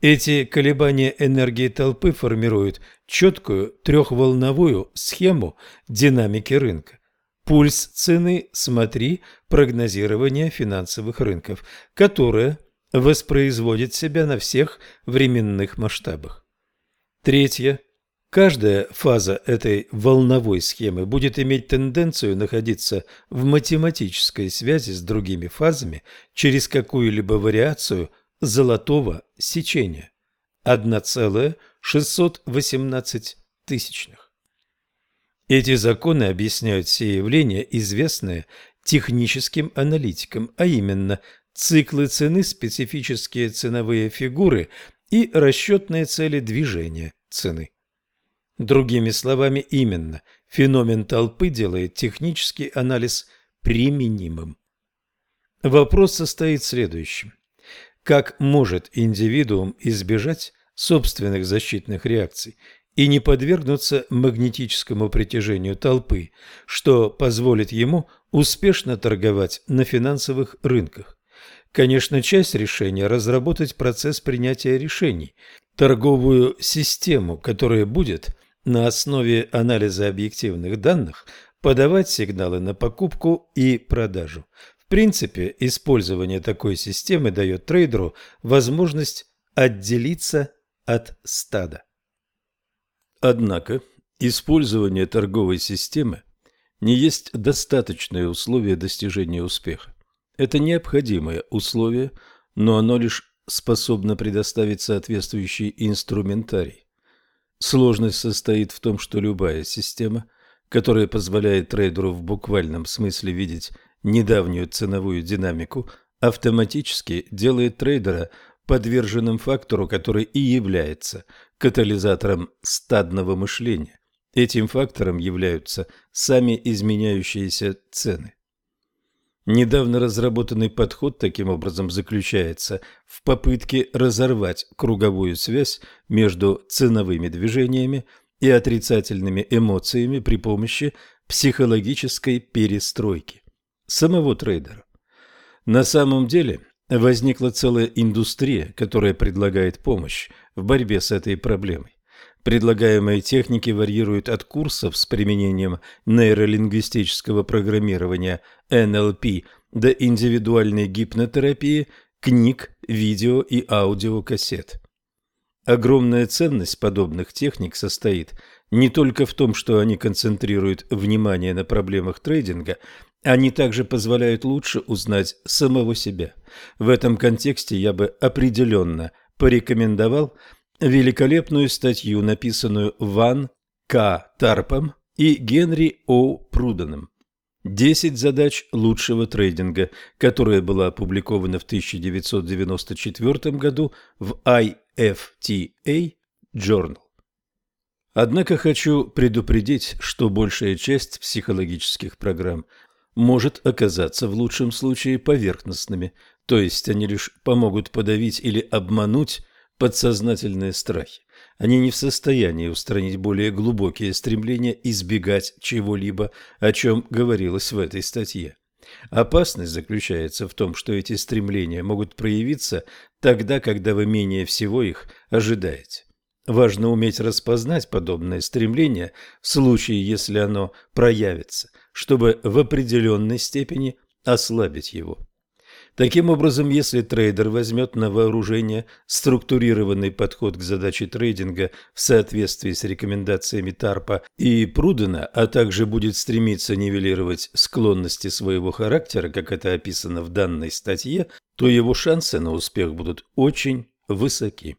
Эти колебания энергии толпы формируют четкую трехволновую схему динамики рынка. Пульс цены «Смотри» прогнозирование финансовых рынков, которое воспроизводит себя на всех временных масштабах. Третье. Каждая фаза этой волновой схемы будет иметь тенденцию находиться в математической связи с другими фазами через какую-либо вариацию золотого сечения. 1,618 тысячных. Эти законы объясняют все явления, известные техническим аналитикам, а именно циклы цены, специфические ценовые фигуры и расчетные цели движения цены. Другими словами, именно феномен толпы делает технический анализ применимым. Вопрос состоит в следующем. Как может индивидуум избежать собственных защитных реакций и не подвергнуться магнетическому притяжению толпы, что позволит ему успешно торговать на финансовых рынках. Конечно, часть решения – разработать процесс принятия решений, торговую систему, которая будет на основе анализа объективных данных подавать сигналы на покупку и продажу. В принципе, использование такой системы дает трейдеру возможность отделиться от стада. Однако использование торговой системы не есть достаточное условие достижения успеха. Это необходимое условие, но оно лишь способно предоставить соответствующий инструментарий. Сложность состоит в том, что любая система, которая позволяет трейдеру в буквальном смысле видеть недавнюю ценовую динамику, автоматически делает трейдера подверженным фактору, который и является катализатором стадного мышления. Этим фактором являются сами изменяющиеся цены. Недавно разработанный подход таким образом заключается в попытке разорвать круговую связь между ценовыми движениями и отрицательными эмоциями при помощи психологической перестройки самого трейдера. На самом деле возникла целая индустрия, которая предлагает помощь в борьбе с этой проблемой. Предлагаемые техники варьируют от курсов с применением нейролингвистического программирования NLP до индивидуальной гипнотерапии, книг, видео и аудиокассет. Огромная ценность подобных техник состоит не только в том, что они концентрируют внимание на проблемах трейдинга, они также позволяют лучше узнать самого себя. В этом контексте я бы определенно порекомендовал великолепную статью, написанную Ван К. Тарпом и Генри О. Пруденом. «Десять задач лучшего трейдинга», которая была опубликована в 1994 году в IFTA Journal. Однако хочу предупредить, что большая часть психологических программ может оказаться в лучшем случае поверхностными, то есть они лишь помогут подавить или обмануть подсознательные страхи. Они не в состоянии устранить более глубокие стремления избегать чего-либо, о чем говорилось в этой статье. Опасность заключается в том, что эти стремления могут проявиться тогда, когда вы менее всего их ожидаете. Важно уметь распознать подобное стремление в случае, если оно проявится, чтобы в определенной степени ослабить его. Таким образом, если трейдер возьмет на вооружение структурированный подход к задаче трейдинга в соответствии с рекомендациями Тарпа и Прудена, а также будет стремиться нивелировать склонности своего характера, как это описано в данной статье, то его шансы на успех будут очень высоки.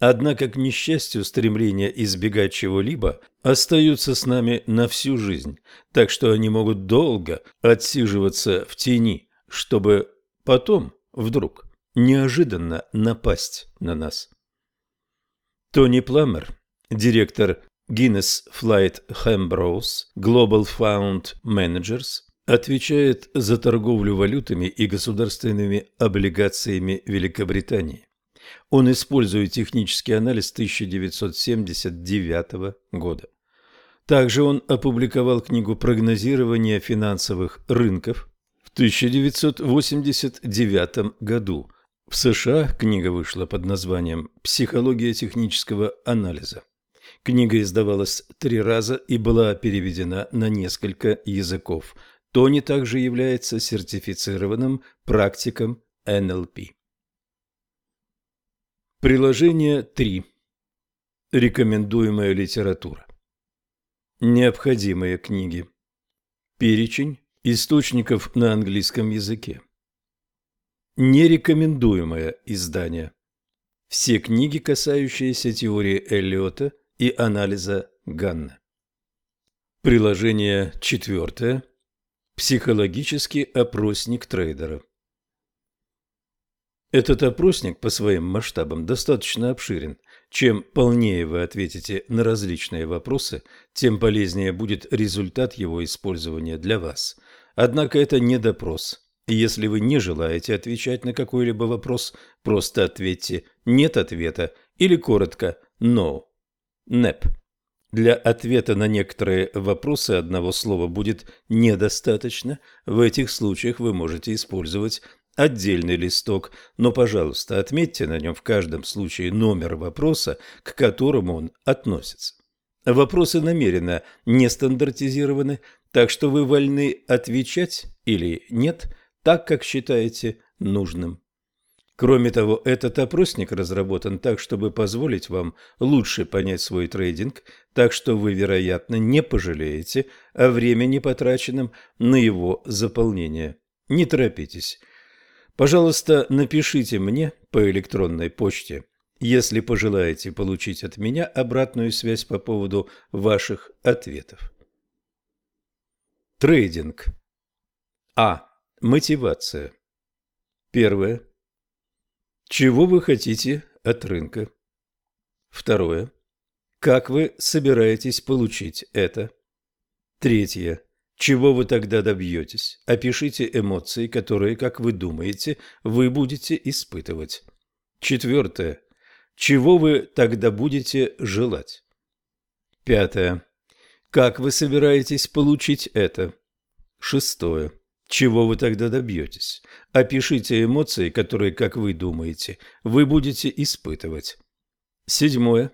Однако, к несчастью, стремления избегать чего-либо остаются с нами на всю жизнь, так что они могут долго отсиживаться в тени, чтобы потом вдруг неожиданно напасть на нас. Тони Пламер, директор Guinness Flight Hambros Global Fund Managers, отвечает за торговлю валютами и государственными облигациями Великобритании. Он использует технический анализ 1979 года. Также он опубликовал книгу «Прогнозирование финансовых рынков» 1989 году. В США книга вышла под названием «Психология технического анализа». Книга издавалась три раза и была переведена на несколько языков. Тони также является сертифицированным практиком НЛП. Приложение 3. Рекомендуемая литература. Необходимые книги. Перечень Источников на английском языке. Нерекомендуемое издание. Все книги, касающиеся теории Эллиота и анализа Ганна. Приложение четвертое. Психологический опросник трейдера. Этот опросник по своим масштабам достаточно обширен. Чем полнее вы ответите на различные вопросы, тем полезнее будет результат его использования для вас. Однако это не допрос. если вы не желаете отвечать на какой-либо вопрос, просто ответьте «нет ответа» или коротко «no». NEP. Для ответа на некоторые вопросы одного слова будет недостаточно. В этих случаях вы можете использовать отдельный листок, но, пожалуйста, отметьте на нем в каждом случае номер вопроса, к которому он относится. Вопросы намеренно не стандартизированы, так что вы вольны отвечать или нет, так как считаете нужным. Кроме того, этот опросник разработан так, чтобы позволить вам лучше понять свой трейдинг, так что вы, вероятно, не пожалеете о времени, потраченном на его заполнение. Не торопитесь. Пожалуйста, напишите мне по электронной почте, если пожелаете получить от меня обратную связь по поводу ваших ответов. Трейдинг. А. Мотивация. Первое. Чего вы хотите от рынка? Второе. Как вы собираетесь получить это? Третье. Чего вы тогда добьетесь? Опишите эмоции, которые, как вы думаете, вы будете испытывать. Четвертое. Чего вы тогда будете желать? Пятое. Как вы собираетесь получить это? Шестое. Чего вы тогда добьетесь? Опишите эмоции, которые, как вы думаете, вы будете испытывать. Седьмое.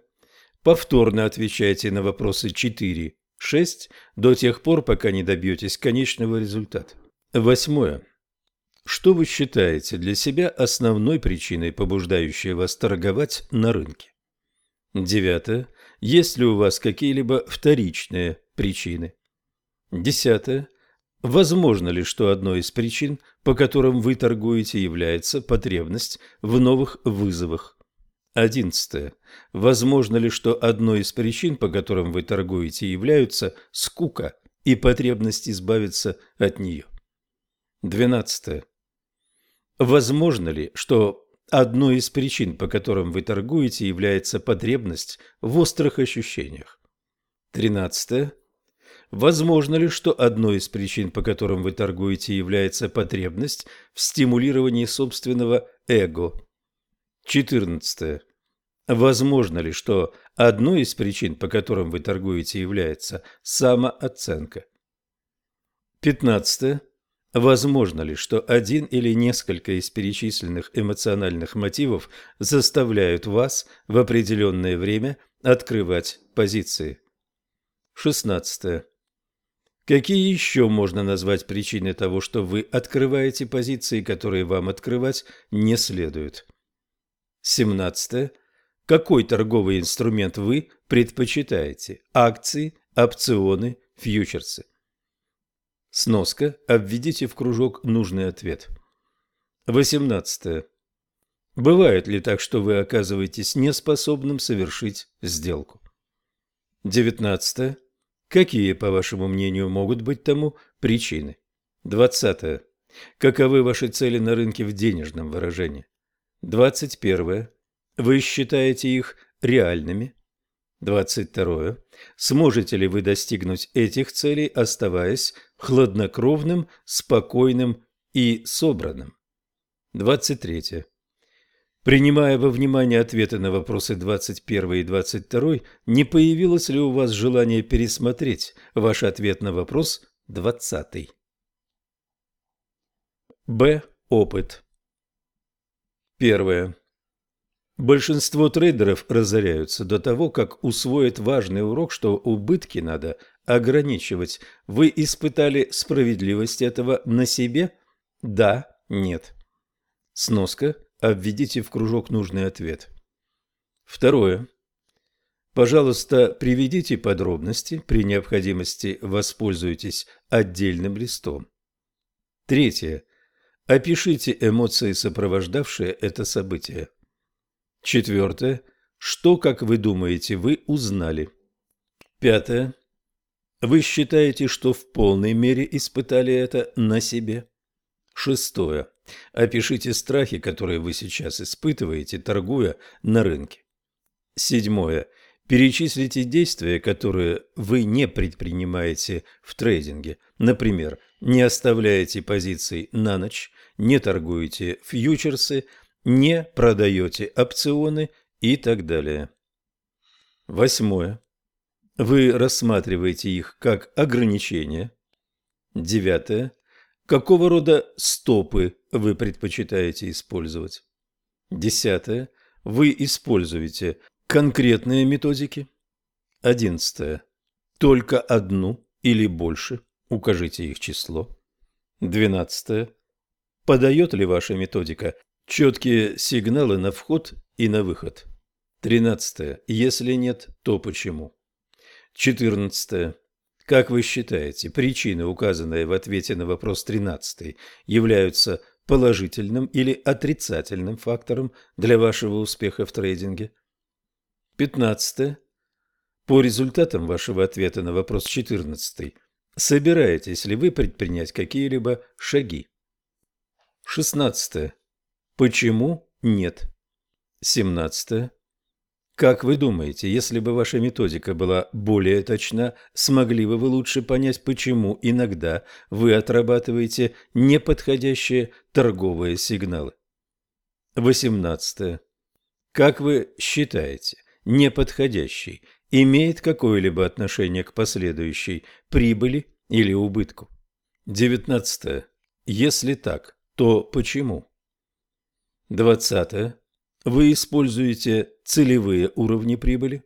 Повторно отвечайте на вопросы 4 6 до тех пор, пока не добьетесь конечного результата. Восьмое. Что вы считаете для себя основной причиной, побуждающей вас торговать на рынке? Девятое. Есть ли у вас какие-либо вторичные причины? Десятое. Возможно ли, что одной из причин, по которым вы торгуете, является потребность в новых вызовах? Одиннадцатое. Возможно ли, что одной из причин, по которым вы торгуете, являются скука и потребность избавиться от нее? Двенадцатое. Возможно ли, что одной из причин, по которым вы торгуете, является потребность в острых ощущениях? Тринадцатое. Возможно ли, что одной из причин, по которым вы торгуете, является потребность в стимулировании собственного эго? 14. Возможно ли, что одной из причин, по которым вы торгуете, является самооценка? 15. Возможно ли, что один или несколько из перечисленных эмоциональных мотивов заставляют вас в определенное время открывать позиции? 16. Какие еще можно назвать причины того, что вы открываете позиции, которые вам открывать не следует? 17. Какой торговый инструмент вы предпочитаете? Акции, опционы, фьючерсы? Сноска. Обведите в кружок нужный ответ. 18. Бывает ли так, что вы оказываетесь неспособным совершить сделку? 19. Какие, по вашему мнению, могут быть тому причины? 20. Каковы ваши цели на рынке в денежном выражении? 21. Вы считаете их реальными? 22. Сможете ли вы достигнуть этих целей, оставаясь хладнокровным, спокойным и собранным? 23. Принимая во внимание ответы на вопросы 21 и 22, не появилось ли у вас желание пересмотреть ваш ответ на вопрос 20? Б. Опыт. Первое. Большинство трейдеров разоряются до того, как усвоят важный урок, что убытки надо ограничивать. Вы испытали справедливость этого на себе? Да, нет. Сноска. Обведите в кружок нужный ответ. Второе. Пожалуйста, приведите подробности, при необходимости воспользуйтесь отдельным листом. Третье. Опишите эмоции, сопровождавшие это событие. Четвертое. Что, как вы думаете, вы узнали? Пятое. Вы считаете, что в полной мере испытали это на себе? Шестое. Опишите страхи, которые вы сейчас испытываете, торгуя на рынке. Седьмое. Перечислите действия, которые вы не предпринимаете в трейдинге. Например, не оставляете позиций на ночь, не торгуете фьючерсы, не продаете опционы и так далее. Восьмое. Вы рассматриваете их как ограничения. Девятое. Какого рода стопы вы предпочитаете использовать? Десятое. Вы используете конкретные методики. Одиннадцатое. Только одну или больше. Укажите их число. Двенадцатое. Подает ли ваша методика четкие сигналы на вход и на выход? Тринадцатое. Если нет, то почему? Четырнадцатое. Как вы считаете, причины, указанные в ответе на вопрос 13, являются положительным или отрицательным фактором для вашего успеха в трейдинге? 15. По результатам вашего ответа на вопрос 14, собираетесь ли вы предпринять какие-либо шаги? 16. Почему нет? 17. Как вы думаете, если бы ваша методика была более точна, смогли бы вы лучше понять, почему иногда вы отрабатываете неподходящие торговые сигналы? 18. Как вы считаете, неподходящий имеет какое-либо отношение к последующей прибыли или убытку? 19. Если так, то почему? 20. Вы используете целевые уровни прибыли?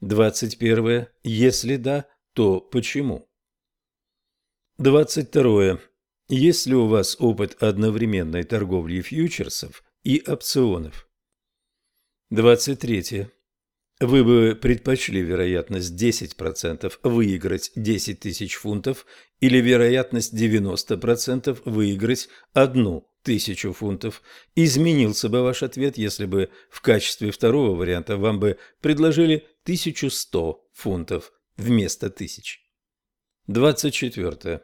21. Если да, то почему? 22. Есть ли у вас опыт одновременной торговли фьючерсов и опционов? 23. Вы бы предпочли вероятность 10% выиграть 10 тысяч фунтов или вероятность 90% выиграть одну тысячу фунтов. Изменился бы ваш ответ, если бы в качестве второго варианта вам бы предложили 1100 фунтов вместо тысяч. 24.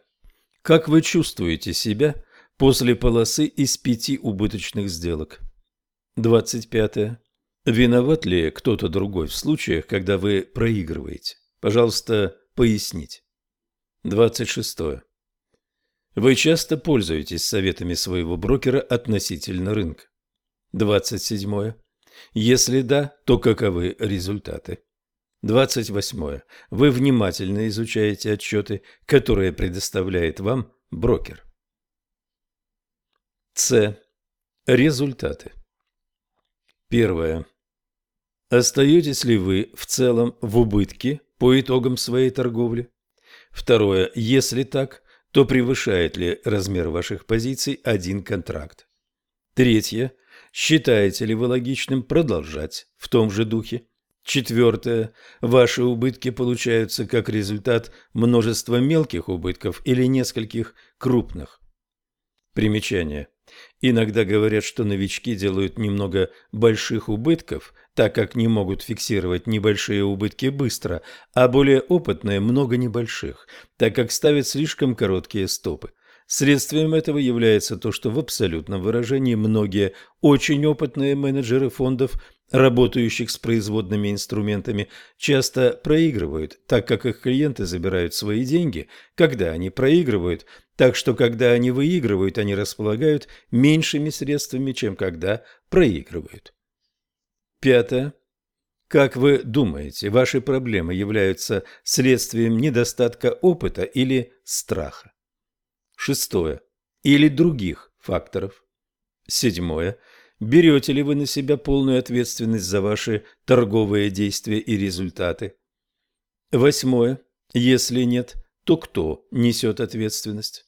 Как вы чувствуете себя после полосы из пяти убыточных сделок? 25. Виноват ли кто-то другой в случаях, когда вы проигрываете? Пожалуйста, поясните. 26. Вы часто пользуетесь советами своего брокера относительно рынка. 27. Если да, то каковы результаты? 28. Вы внимательно изучаете отчеты, которые предоставляет вам брокер. С. Результаты. Первое. Остаетесь ли вы в целом в убытке по итогам своей торговли? Второе. Если так, то превышает ли размер ваших позиций один контракт? Третье. Считаете ли вы логичным продолжать в том же духе? Четвертое. Ваши убытки получаются как результат множества мелких убытков или нескольких крупных. Примечание. Иногда говорят, что новички делают немного больших убытков, так как не могут фиксировать небольшие убытки быстро, а более опытные – много небольших, так как ставят слишком короткие стопы. Следствием этого является то, что в абсолютном выражении многие очень опытные менеджеры фондов, работающих с производными инструментами, часто проигрывают, так как их клиенты забирают свои деньги, когда они проигрывают, так что когда они выигрывают, они располагают меньшими средствами, чем когда проигрывают. Пятое. Как вы думаете, ваши проблемы являются следствием недостатка опыта или страха? Шестое. Или других факторов. Седьмое. Берете ли вы на себя полную ответственность за ваши торговые действия и результаты? Восьмое. Если нет, то кто несет ответственность?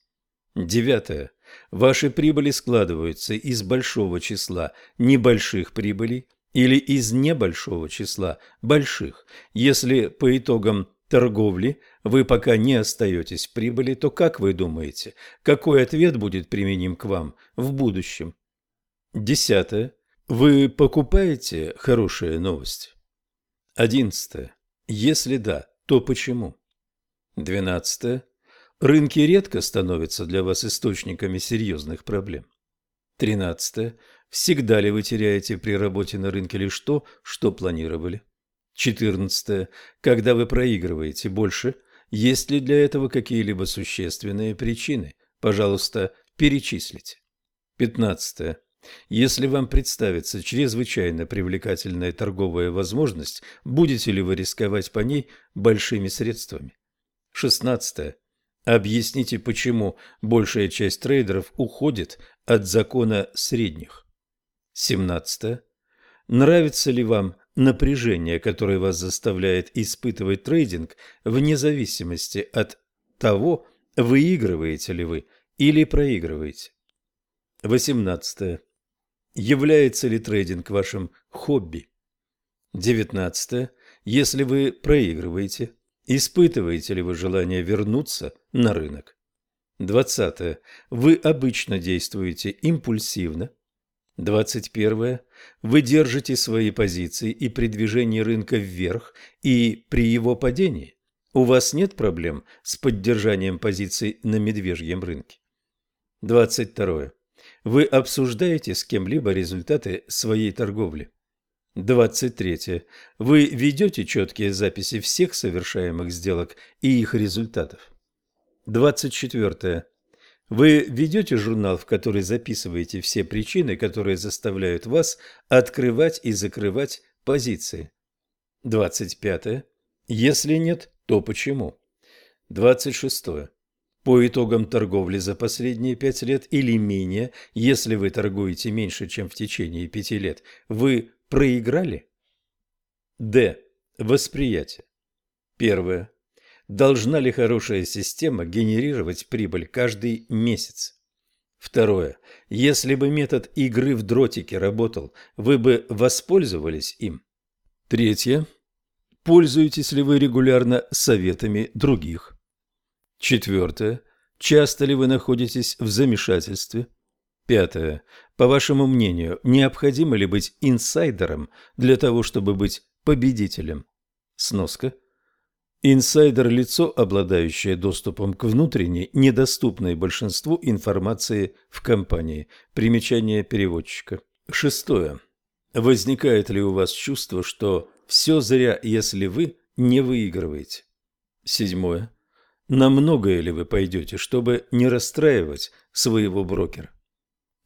Девятое. Ваши прибыли складываются из большого числа небольших прибылей или из небольшого числа больших. Если по итогам торговли вы пока не остаетесь в прибыли, то как вы думаете, какой ответ будет применим к вам в будущем? Десятое. Вы покупаете хорошие новости? Одиннадцатое. Если да, то почему? Двенадцатое. Рынки редко становятся для вас источниками серьезных проблем. Тринадцатое. Всегда ли вы теряете при работе на рынке лишь то, что планировали? Четырнадцатое. Когда вы проигрываете больше, есть ли для этого какие-либо существенные причины? Пожалуйста, перечислите. Пятнадцатое. Если вам представится чрезвычайно привлекательная торговая возможность, будете ли вы рисковать по ней большими средствами? Шестнадцатое. Объясните, почему большая часть трейдеров уходит от закона средних. Семнадцатое. Нравится ли вам напряжение, которое вас заставляет испытывать трейдинг вне зависимости от того, выигрываете ли вы или проигрываете. 18. Является ли трейдинг вашим хобби? 19. Если вы проигрываете, испытываете ли вы желание вернуться на рынок? 20. Вы обычно действуете импульсивно, 21. Вы держите свои позиции и при движении рынка вверх, и при его падении. У вас нет проблем с поддержанием позиций на медвежьем рынке. 22. Вы обсуждаете с кем-либо результаты своей торговли. 23. Вы ведете четкие записи всех совершаемых сделок и их результатов. 24. Вы ведете журнал, в который записываете все причины, которые заставляют вас открывать и закрывать позиции. 25. Если нет, то почему? 26. По итогам торговли за последние пять лет или менее, если вы торгуете меньше, чем в течение пяти лет, вы проиграли? Д. Восприятие. Первое. Должна ли хорошая система генерировать прибыль каждый месяц? Второе. Если бы метод игры в дротике работал, вы бы воспользовались им? Третье. Пользуетесь ли вы регулярно советами других? Четвертое. Часто ли вы находитесь в замешательстве? Пятое. По вашему мнению, необходимо ли быть инсайдером для того, чтобы быть победителем? Сноска. Инсайдер – лицо, обладающее доступом к внутренней, недоступной большинству информации в компании. Примечание переводчика. Шестое. Возникает ли у вас чувство, что все зря, если вы не выигрываете? Седьмое. На многое ли вы пойдете, чтобы не расстраивать своего брокера?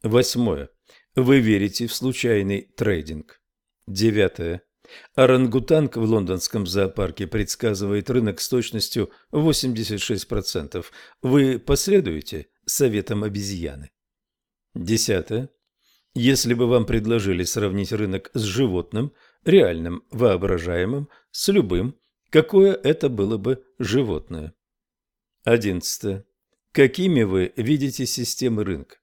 Восьмое. Вы верите в случайный трейдинг? Девятое. Орангутанг в лондонском зоопарке предсказывает рынок с точностью 86%. Вы последуете советам обезьяны? Десятое. Если бы вам предложили сравнить рынок с животным, реальным, воображаемым, с любым, какое это было бы животное? Одиннадцатое. Какими вы видите системы рынка?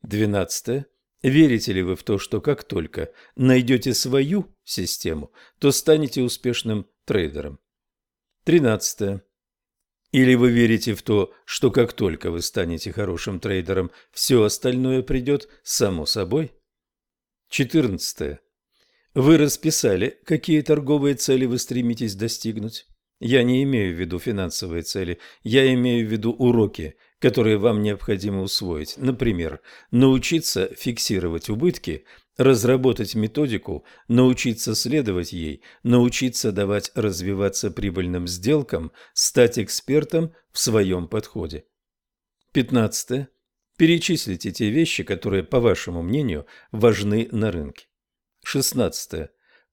Двенадцатое. Верите ли вы в то, что как только найдете свою систему, то станете успешным трейдером? Тринадцатое. Или вы верите в то, что как только вы станете хорошим трейдером, все остальное придет само собой? 14. Вы расписали, какие торговые цели вы стремитесь достигнуть? Я не имею в виду финансовые цели, я имею в виду уроки, которые вам необходимо усвоить. Например, научиться фиксировать убытки разработать методику, научиться следовать ей, научиться давать развиваться прибыльным сделкам, стать экспертом в своем подходе. 15. Перечислите те вещи, которые, по вашему мнению, важны на рынке. 16.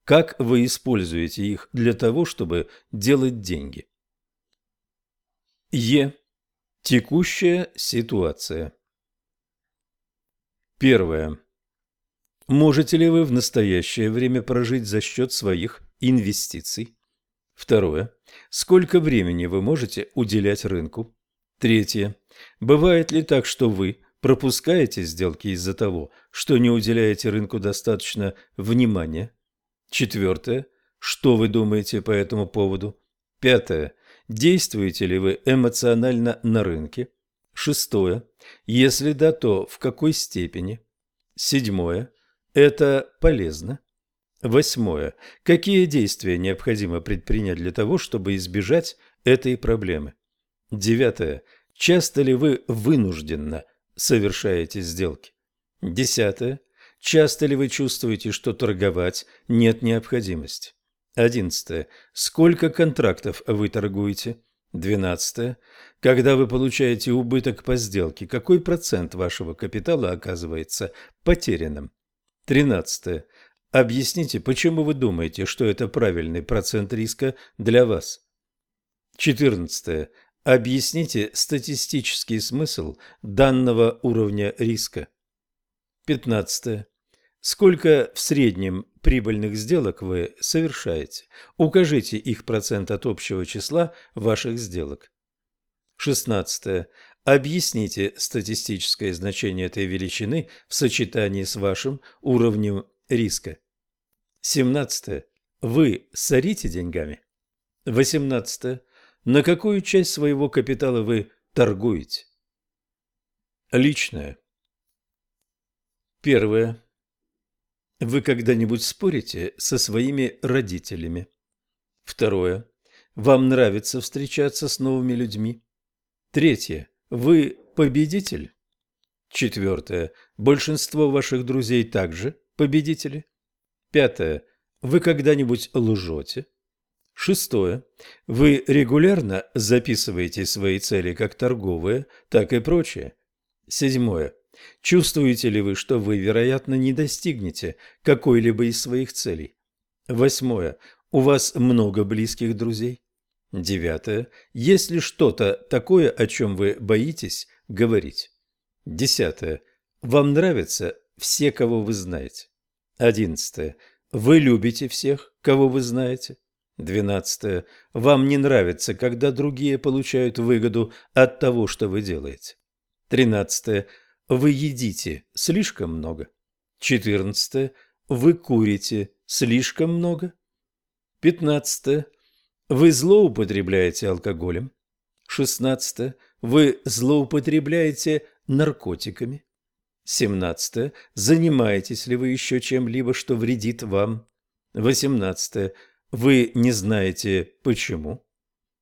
Как вы используете их для того, чтобы делать деньги? Е. Текущая ситуация. Первое. Можете ли вы в настоящее время прожить за счет своих инвестиций? Второе. Сколько времени вы можете уделять рынку? Третье. Бывает ли так, что вы пропускаете сделки из-за того, что не уделяете рынку достаточно внимания? Четвертое. Что вы думаете по этому поводу? Пятое. Действуете ли вы эмоционально на рынке? Шестое. Если да, то в какой степени? Седьмое. Это полезно. Восьмое. Какие действия необходимо предпринять для того, чтобы избежать этой проблемы? Девятое. Часто ли вы вынужденно совершаете сделки? Десятое. Часто ли вы чувствуете, что торговать нет необходимости? Одиннадцатое. Сколько контрактов вы торгуете? Двенадцатое. Когда вы получаете убыток по сделке, какой процент вашего капитала оказывается потерянным? Тринадцатое. Объясните, почему вы думаете, что это правильный процент риска для вас? Четырнадцатое. Объясните статистический смысл данного уровня риска. Пятнадцатое. Сколько в среднем прибыльных сделок вы совершаете? Укажите их процент от общего числа ваших сделок. Шестнадцатое. Объясните статистическое значение этой величины в сочетании с вашим уровнем риска. 17. Вы сорите деньгами? 18. На какую часть своего капитала вы торгуете? Личное. Первое. Вы когда-нибудь спорите со своими родителями? Второе. Вам нравится встречаться с новыми людьми? Третье. Вы победитель? Четвертое. Большинство ваших друзей также победители? Пятое. Вы когда-нибудь лжете? Шестое. Вы регулярно записываете свои цели как торговые, так и прочее. Седьмое. Чувствуете ли вы, что вы, вероятно, не достигнете какой-либо из своих целей? Восьмое. У вас много близких друзей? Девятое. Есть ли что-то такое, о чем вы боитесь говорить? Десятое. Вам нравятся все, кого вы знаете? Одиннадцатое. Вы любите всех, кого вы знаете? Двенадцатое. Вам не нравится, когда другие получают выгоду от того, что вы делаете? Тринадцатое. Вы едите слишком много? Четырнадцатое. Вы курите слишком много? Пятнадцатое. Вы злоупотребляете алкоголем. 16. Вы злоупотребляете наркотиками. 17. Занимаетесь ли вы еще чем-либо, что вредит вам? 18. Вы не знаете почему?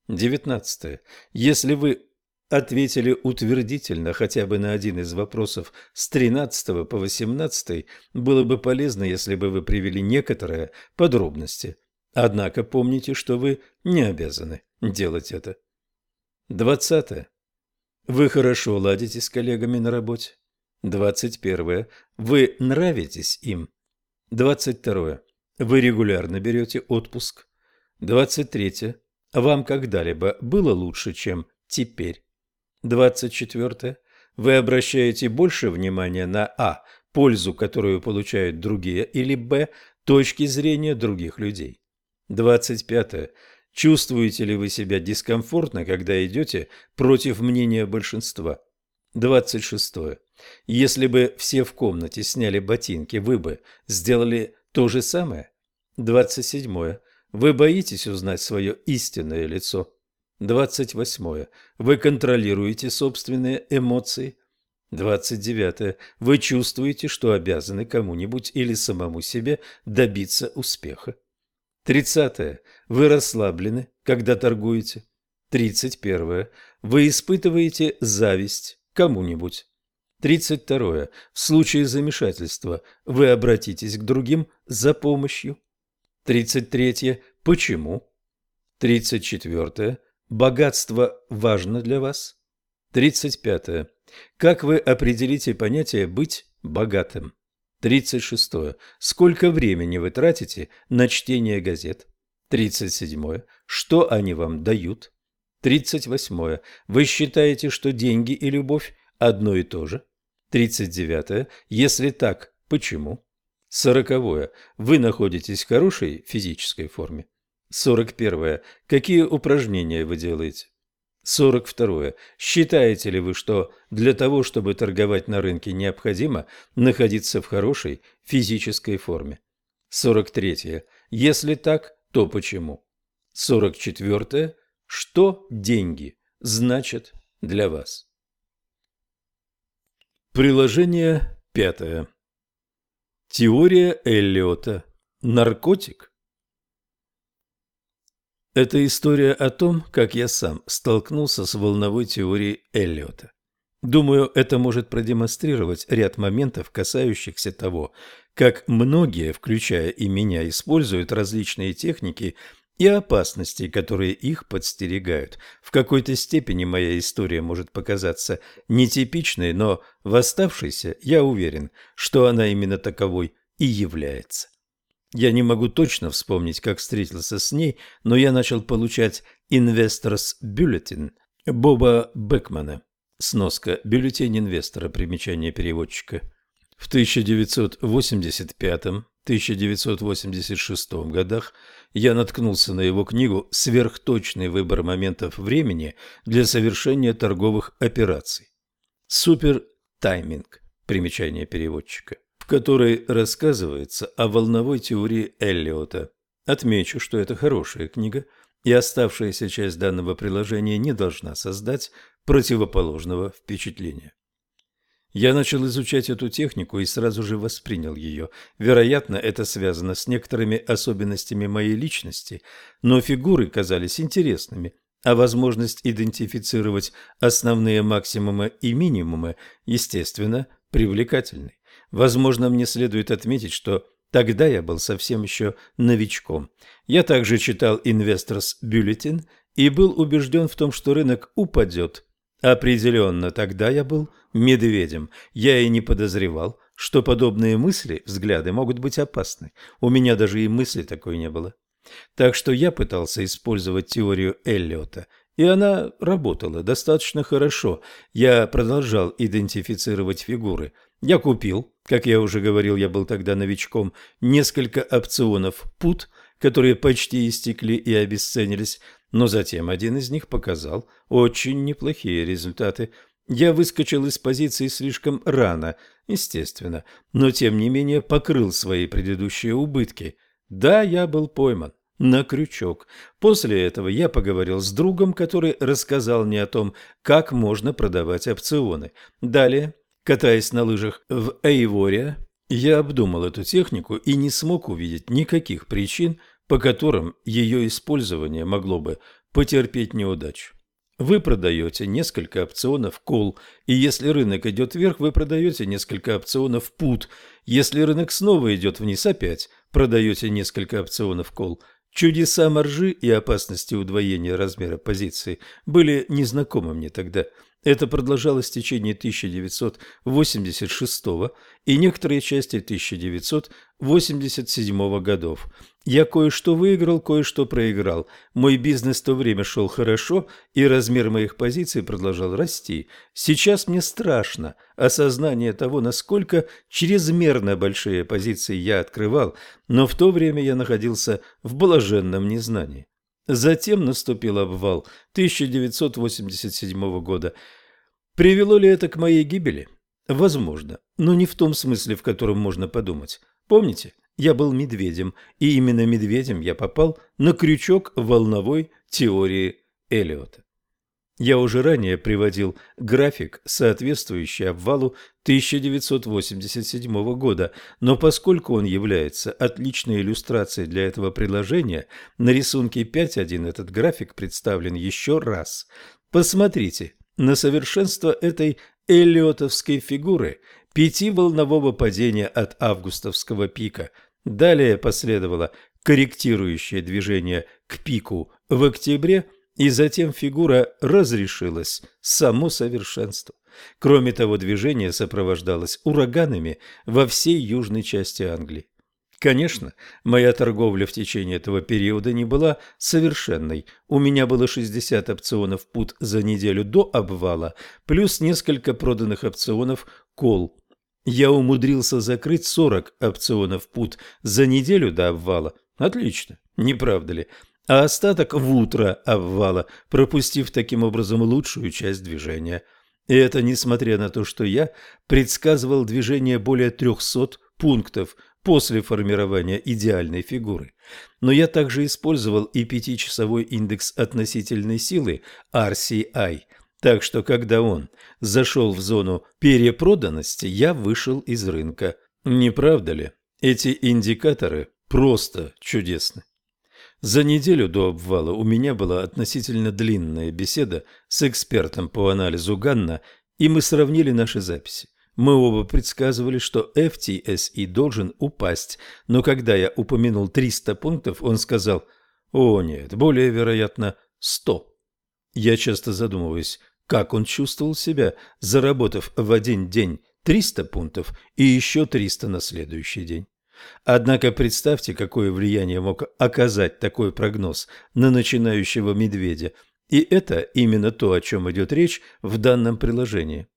19. Если вы ответили утвердительно хотя бы на один из вопросов с 13 по 18, было бы полезно, если бы вы привели некоторые подробности Однако помните, что вы не обязаны делать это. Двадцатое. Вы хорошо ладите с коллегами на работе. Двадцать первое. Вы нравитесь им. Двадцать второе. Вы регулярно берете отпуск. Двадцать третье. Вам когда-либо было лучше, чем теперь. Двадцать четвертое. Вы обращаете больше внимания на А, пользу, которую получают другие, или Б, точки зрения других людей. 25. Чувствуете ли вы себя дискомфортно, когда идете против мнения большинства? 26. Если бы все в комнате сняли ботинки, вы бы сделали то же самое? 27. Вы боитесь узнать свое истинное лицо? 28. Вы контролируете собственные эмоции? 29. Вы чувствуете, что обязаны кому-нибудь или самому себе добиться успеха? 30. Вы расслаблены, когда торгуете? 31. Вы испытываете зависть кому-нибудь? 32. В случае замешательства вы обратитесь к другим за помощью? 33. Почему? 34. Богатство важно для вас? 35. Как вы определите понятие «быть богатым»? 36. Сколько времени вы тратите на чтение газет? 37. Что они вам дают? 38. Вы считаете, что деньги и любовь одно и то же? 39. Если так, почему? 40. Вы находитесь в хорошей физической форме? 41. Какие упражнения вы делаете? 42. Считаете ли вы, что для того, чтобы торговать на рынке, необходимо находиться в хорошей физической форме? 43. Если так, то почему? 44. Что деньги значат для вас? Приложение пятое. Теория Эллиота. Наркотик? Это история о том, как я сам столкнулся с волновой теорией Эллиота. Думаю, это может продемонстрировать ряд моментов, касающихся того, как многие, включая и меня, используют различные техники и опасности, которые их подстерегают. В какой-то степени моя история может показаться нетипичной, но в оставшейся я уверен, что она именно таковой и является. Я не могу точно вспомнить, как встретился с ней, но я начал получать Investors Bulletin Боба Бекмана. Сноска. Бюллетень инвестора. Примечание переводчика. В 1985-1986 годах я наткнулся на его книгу «Сверхточный выбор моментов времени для совершения торговых операций». Супер тайминг. Примечание переводчика в которой рассказывается о волновой теории Эллиота. Отмечу, что это хорошая книга, и оставшаяся часть данного приложения не должна создать противоположного впечатления. Я начал изучать эту технику и сразу же воспринял ее. Вероятно, это связано с некоторыми особенностями моей личности, но фигуры казались интересными, а возможность идентифицировать основные максимумы и минимумы, естественно, привлекательной. Возможно, мне следует отметить, что тогда я был совсем еще новичком. Я также читал Investors Bulletin и был убежден в том, что рынок упадет. Определенно, тогда я был медведем. Я и не подозревал, что подобные мысли, взгляды могут быть опасны. У меня даже и мысли такой не было. Так что я пытался использовать теорию Эллиота, и она работала достаточно хорошо. Я продолжал идентифицировать фигуры – я купил, как я уже говорил, я был тогда новичком, несколько опционов пут, которые почти истекли и обесценились, но затем один из них показал очень неплохие результаты. Я выскочил из позиции слишком рано, естественно, но тем не менее покрыл свои предыдущие убытки. Да, я был пойман на крючок. После этого я поговорил с другом, который рассказал мне о том, как можно продавать опционы. Далее Катаясь на лыжах в Эйворе, я обдумал эту технику и не смог увидеть никаких причин, по которым ее использование могло бы потерпеть неудачу. Вы продаете несколько опционов кол, и если рынок идет вверх, вы продаете несколько опционов пут. Если рынок снова идет вниз опять, продаете несколько опционов кол. Чудеса маржи и опасности удвоения размера позиции были незнакомы мне тогда. Это продолжалось в течение 1986 и некоторые части 1987 годов. Я кое-что выиграл, кое-что проиграл. Мой бизнес в то время шел хорошо, и размер моих позиций продолжал расти. Сейчас мне страшно осознание того, насколько чрезмерно большие позиции я открывал, но в то время я находился в блаженном незнании. Затем наступил обвал 1987 года. Привело ли это к моей гибели? Возможно, но не в том смысле, в котором можно подумать. Помните, я был медведем, и именно медведем я попал на крючок волновой теории Эллиота. Я уже ранее приводил график, соответствующий обвалу 1987 года, но поскольку он является отличной иллюстрацией для этого предложения, на рисунке 5.1 этот график представлен еще раз. Посмотрите на совершенство этой эллиотовской фигуры пятиволнового падения от августовского пика. Далее последовало корректирующее движение к пику в октябре – и затем фигура разрешилась, само совершенство. Кроме того, движение сопровождалось ураганами во всей южной части Англии. Конечно, моя торговля в течение этого периода не была совершенной. У меня было 60 опционов пут за неделю до обвала, плюс несколько проданных опционов кол. Я умудрился закрыть 40 опционов пут за неделю до обвала. Отлично, не правда ли? А остаток в утро обвала, пропустив таким образом лучшую часть движения. И это несмотря на то, что я предсказывал движение более 300 пунктов после формирования идеальной фигуры. Но я также использовал и пятичасовой индекс относительной силы RCI, так что когда он зашел в зону перепроданности, я вышел из рынка. Не правда ли? Эти индикаторы просто чудесны. За неделю до обвала у меня была относительно длинная беседа с экспертом по анализу Ганна, и мы сравнили наши записи. Мы оба предсказывали, что FTSE должен упасть, но когда я упомянул 300 пунктов, он сказал «О нет, более вероятно 100». Я часто задумываюсь, как он чувствовал себя, заработав в один день 300 пунктов и еще 300 на следующий день. Однако представьте, какое влияние мог оказать такой прогноз на начинающего медведя. И это именно то, о чем идет речь в данном приложении.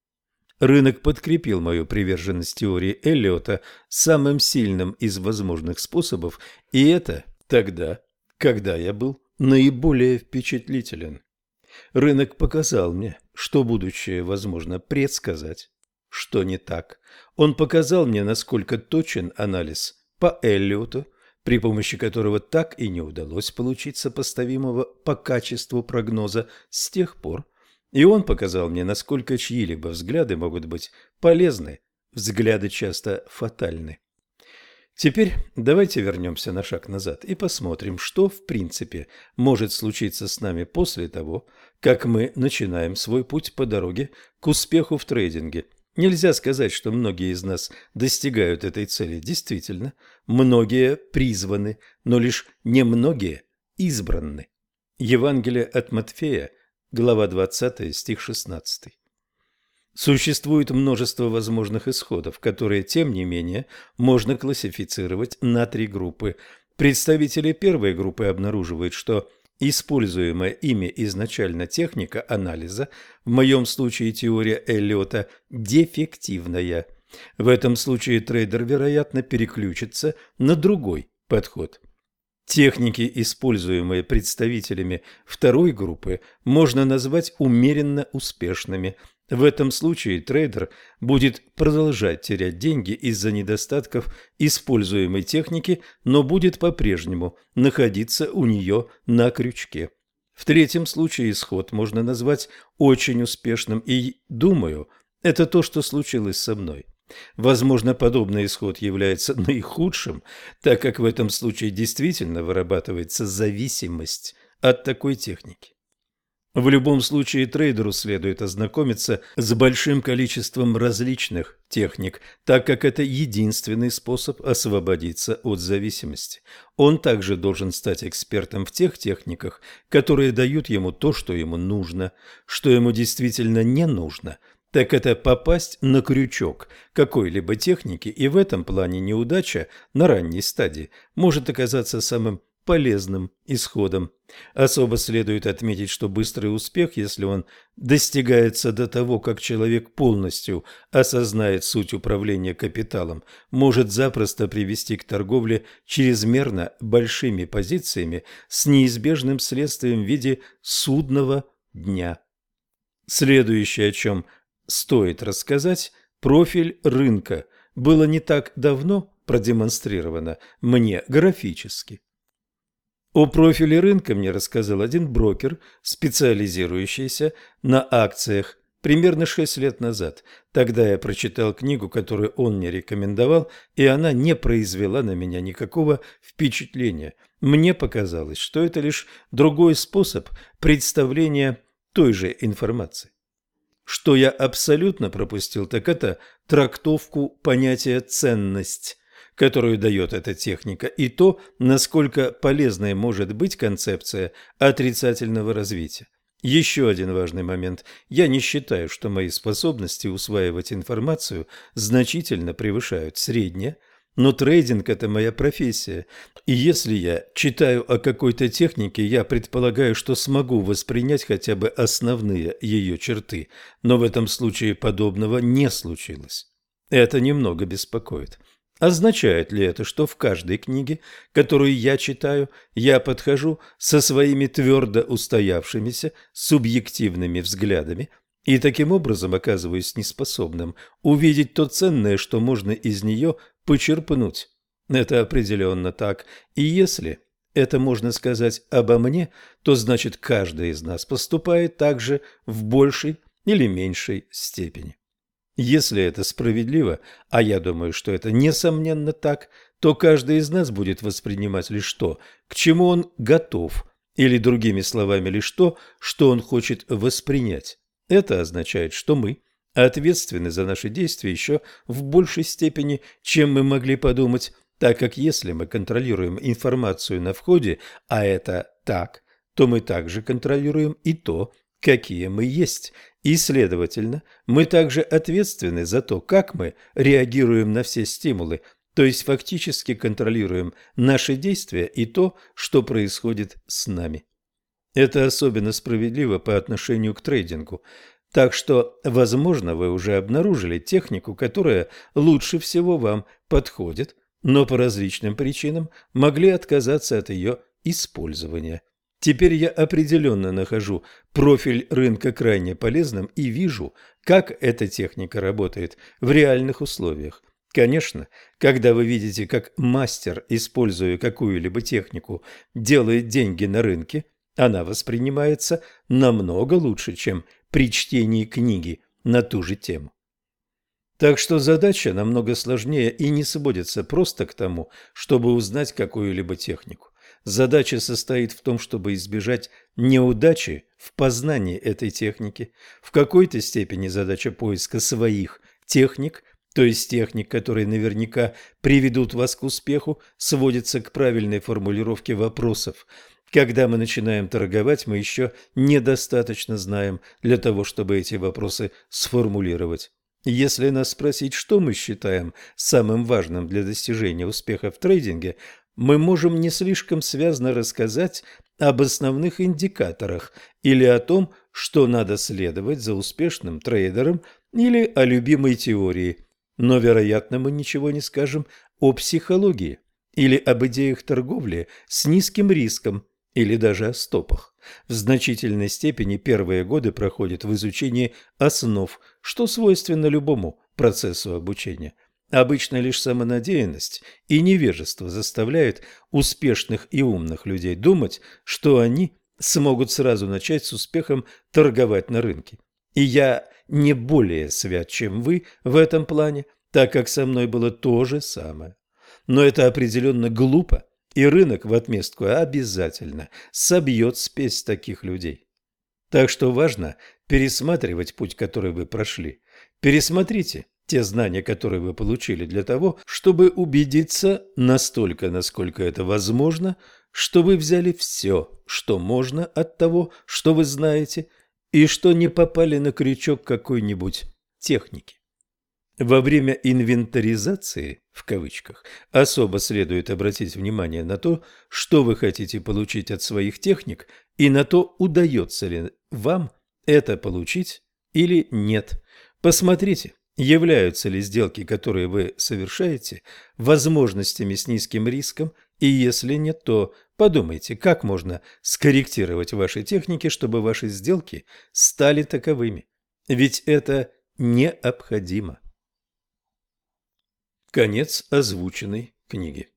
Рынок подкрепил мою приверженность теории Эллиота самым сильным из возможных способов, и это тогда, когда я был наиболее впечатлителен. Рынок показал мне, что будущее возможно предсказать что не так. Он показал мне, насколько точен анализ по Эллиоту, при помощи которого так и не удалось получить сопоставимого по качеству прогноза с тех пор, и он показал мне, насколько чьи-либо взгляды могут быть полезны, взгляды часто фатальны. Теперь давайте вернемся на шаг назад и посмотрим, что в принципе может случиться с нами после того, как мы начинаем свой путь по дороге к успеху в трейдинге – Нельзя сказать, что многие из нас достигают этой цели. Действительно, многие призваны, но лишь немногие избранны. Евангелие от Матфея, глава 20, стих 16. Существует множество возможных исходов, которые, тем не менее, можно классифицировать на три группы. Представители первой группы обнаруживают, что Используемая ими изначально техника анализа, в моем случае теория Эллиота, дефективная. В этом случае трейдер, вероятно, переключится на другой подход. Техники, используемые представителями второй группы, можно назвать умеренно успешными – в этом случае трейдер будет продолжать терять деньги из-за недостатков используемой техники, но будет по-прежнему находиться у нее на крючке. В третьем случае исход можно назвать очень успешным, и, думаю, это то, что случилось со мной. Возможно, подобный исход является наихудшим, так как в этом случае действительно вырабатывается зависимость от такой техники. В любом случае трейдеру следует ознакомиться с большим количеством различных техник, так как это единственный способ освободиться от зависимости. Он также должен стать экспертом в тех техниках, которые дают ему то, что ему нужно, что ему действительно не нужно, так это попасть на крючок какой-либо техники, и в этом плане неудача на ранней стадии может оказаться самым полезным исходом. Особо следует отметить, что быстрый успех, если он достигается до того, как человек полностью осознает суть управления капиталом, может запросто привести к торговле чрезмерно большими позициями с неизбежным следствием в виде судного дня. Следующее, о чем стоит рассказать, профиль рынка было не так давно продемонстрировано мне графически. О профиле рынка мне рассказал один брокер, специализирующийся на акциях примерно шесть лет назад. Тогда я прочитал книгу, которую он мне рекомендовал, и она не произвела на меня никакого впечатления. Мне показалось, что это лишь другой способ представления той же информации. Что я абсолютно пропустил, так это трактовку понятия «ценность» которую дает эта техника, и то, насколько полезной может быть концепция отрицательного развития. Еще один важный момент. Я не считаю, что мои способности усваивать информацию значительно превышают среднее, но трейдинг – это моя профессия, и если я читаю о какой-то технике, я предполагаю, что смогу воспринять хотя бы основные ее черты, но в этом случае подобного не случилось. Это немного беспокоит. Означает ли это, что в каждой книге, которую я читаю, я подхожу со своими твердо устоявшимися субъективными взглядами и таким образом оказываюсь неспособным увидеть то ценное, что можно из нее почерпнуть? Это определенно так. И если это можно сказать обо мне, то значит каждый из нас поступает так же в большей или меньшей степени. Если это справедливо, а я думаю, что это несомненно так, то каждый из нас будет воспринимать лишь то, к чему он готов, или, другими словами, лишь то, что он хочет воспринять. Это означает, что мы ответственны за наши действия еще в большей степени, чем мы могли подумать, так как если мы контролируем информацию на входе, а это так, то мы также контролируем и то, какие мы есть, и, следовательно, мы также ответственны за то, как мы реагируем на все стимулы, то есть фактически контролируем наши действия и то, что происходит с нами. Это особенно справедливо по отношению к трейдингу. Так что, возможно, вы уже обнаружили технику, которая лучше всего вам подходит, но по различным причинам могли отказаться от ее использования. Теперь я определенно нахожу профиль рынка крайне полезным и вижу, как эта техника работает в реальных условиях. Конечно, когда вы видите, как мастер, используя какую-либо технику, делает деньги на рынке, она воспринимается намного лучше, чем при чтении книги на ту же тему. Так что задача намного сложнее и не сводится просто к тому, чтобы узнать какую-либо технику. Задача состоит в том, чтобы избежать неудачи в познании этой техники. В какой-то степени задача поиска своих техник, то есть техник, которые наверняка приведут вас к успеху, сводится к правильной формулировке вопросов. Когда мы начинаем торговать, мы еще недостаточно знаем для того, чтобы эти вопросы сформулировать. Если нас спросить, что мы считаем самым важным для достижения успеха в трейдинге, мы можем не слишком связно рассказать об основных индикаторах или о том, что надо следовать за успешным трейдером или о любимой теории, но, вероятно, мы ничего не скажем о психологии или об идеях торговли с низким риском или даже о стопах. В значительной степени первые годы проходят в изучении основ, что свойственно любому процессу обучения – Обычно лишь самонадеянность и невежество заставляют успешных и умных людей думать, что они смогут сразу начать с успехом торговать на рынке. И я не более свят, чем вы в этом плане, так как со мной было то же самое. Но это определенно глупо, и рынок в отместку обязательно собьет спесь таких людей. Так что важно пересматривать путь, который вы прошли. Пересмотрите те знания, которые вы получили для того, чтобы убедиться настолько, насколько это возможно, что вы взяли все, что можно от того, что вы знаете, и что не попали на крючок какой-нибудь техники. Во время инвентаризации, в кавычках, особо следует обратить внимание на то, что вы хотите получить от своих техник и на то, удается ли вам это получить или нет. Посмотрите, являются ли сделки, которые вы совершаете, возможностями с низким риском, и если нет, то подумайте, как можно скорректировать ваши техники, чтобы ваши сделки стали таковыми. Ведь это необходимо. Конец озвученной книги.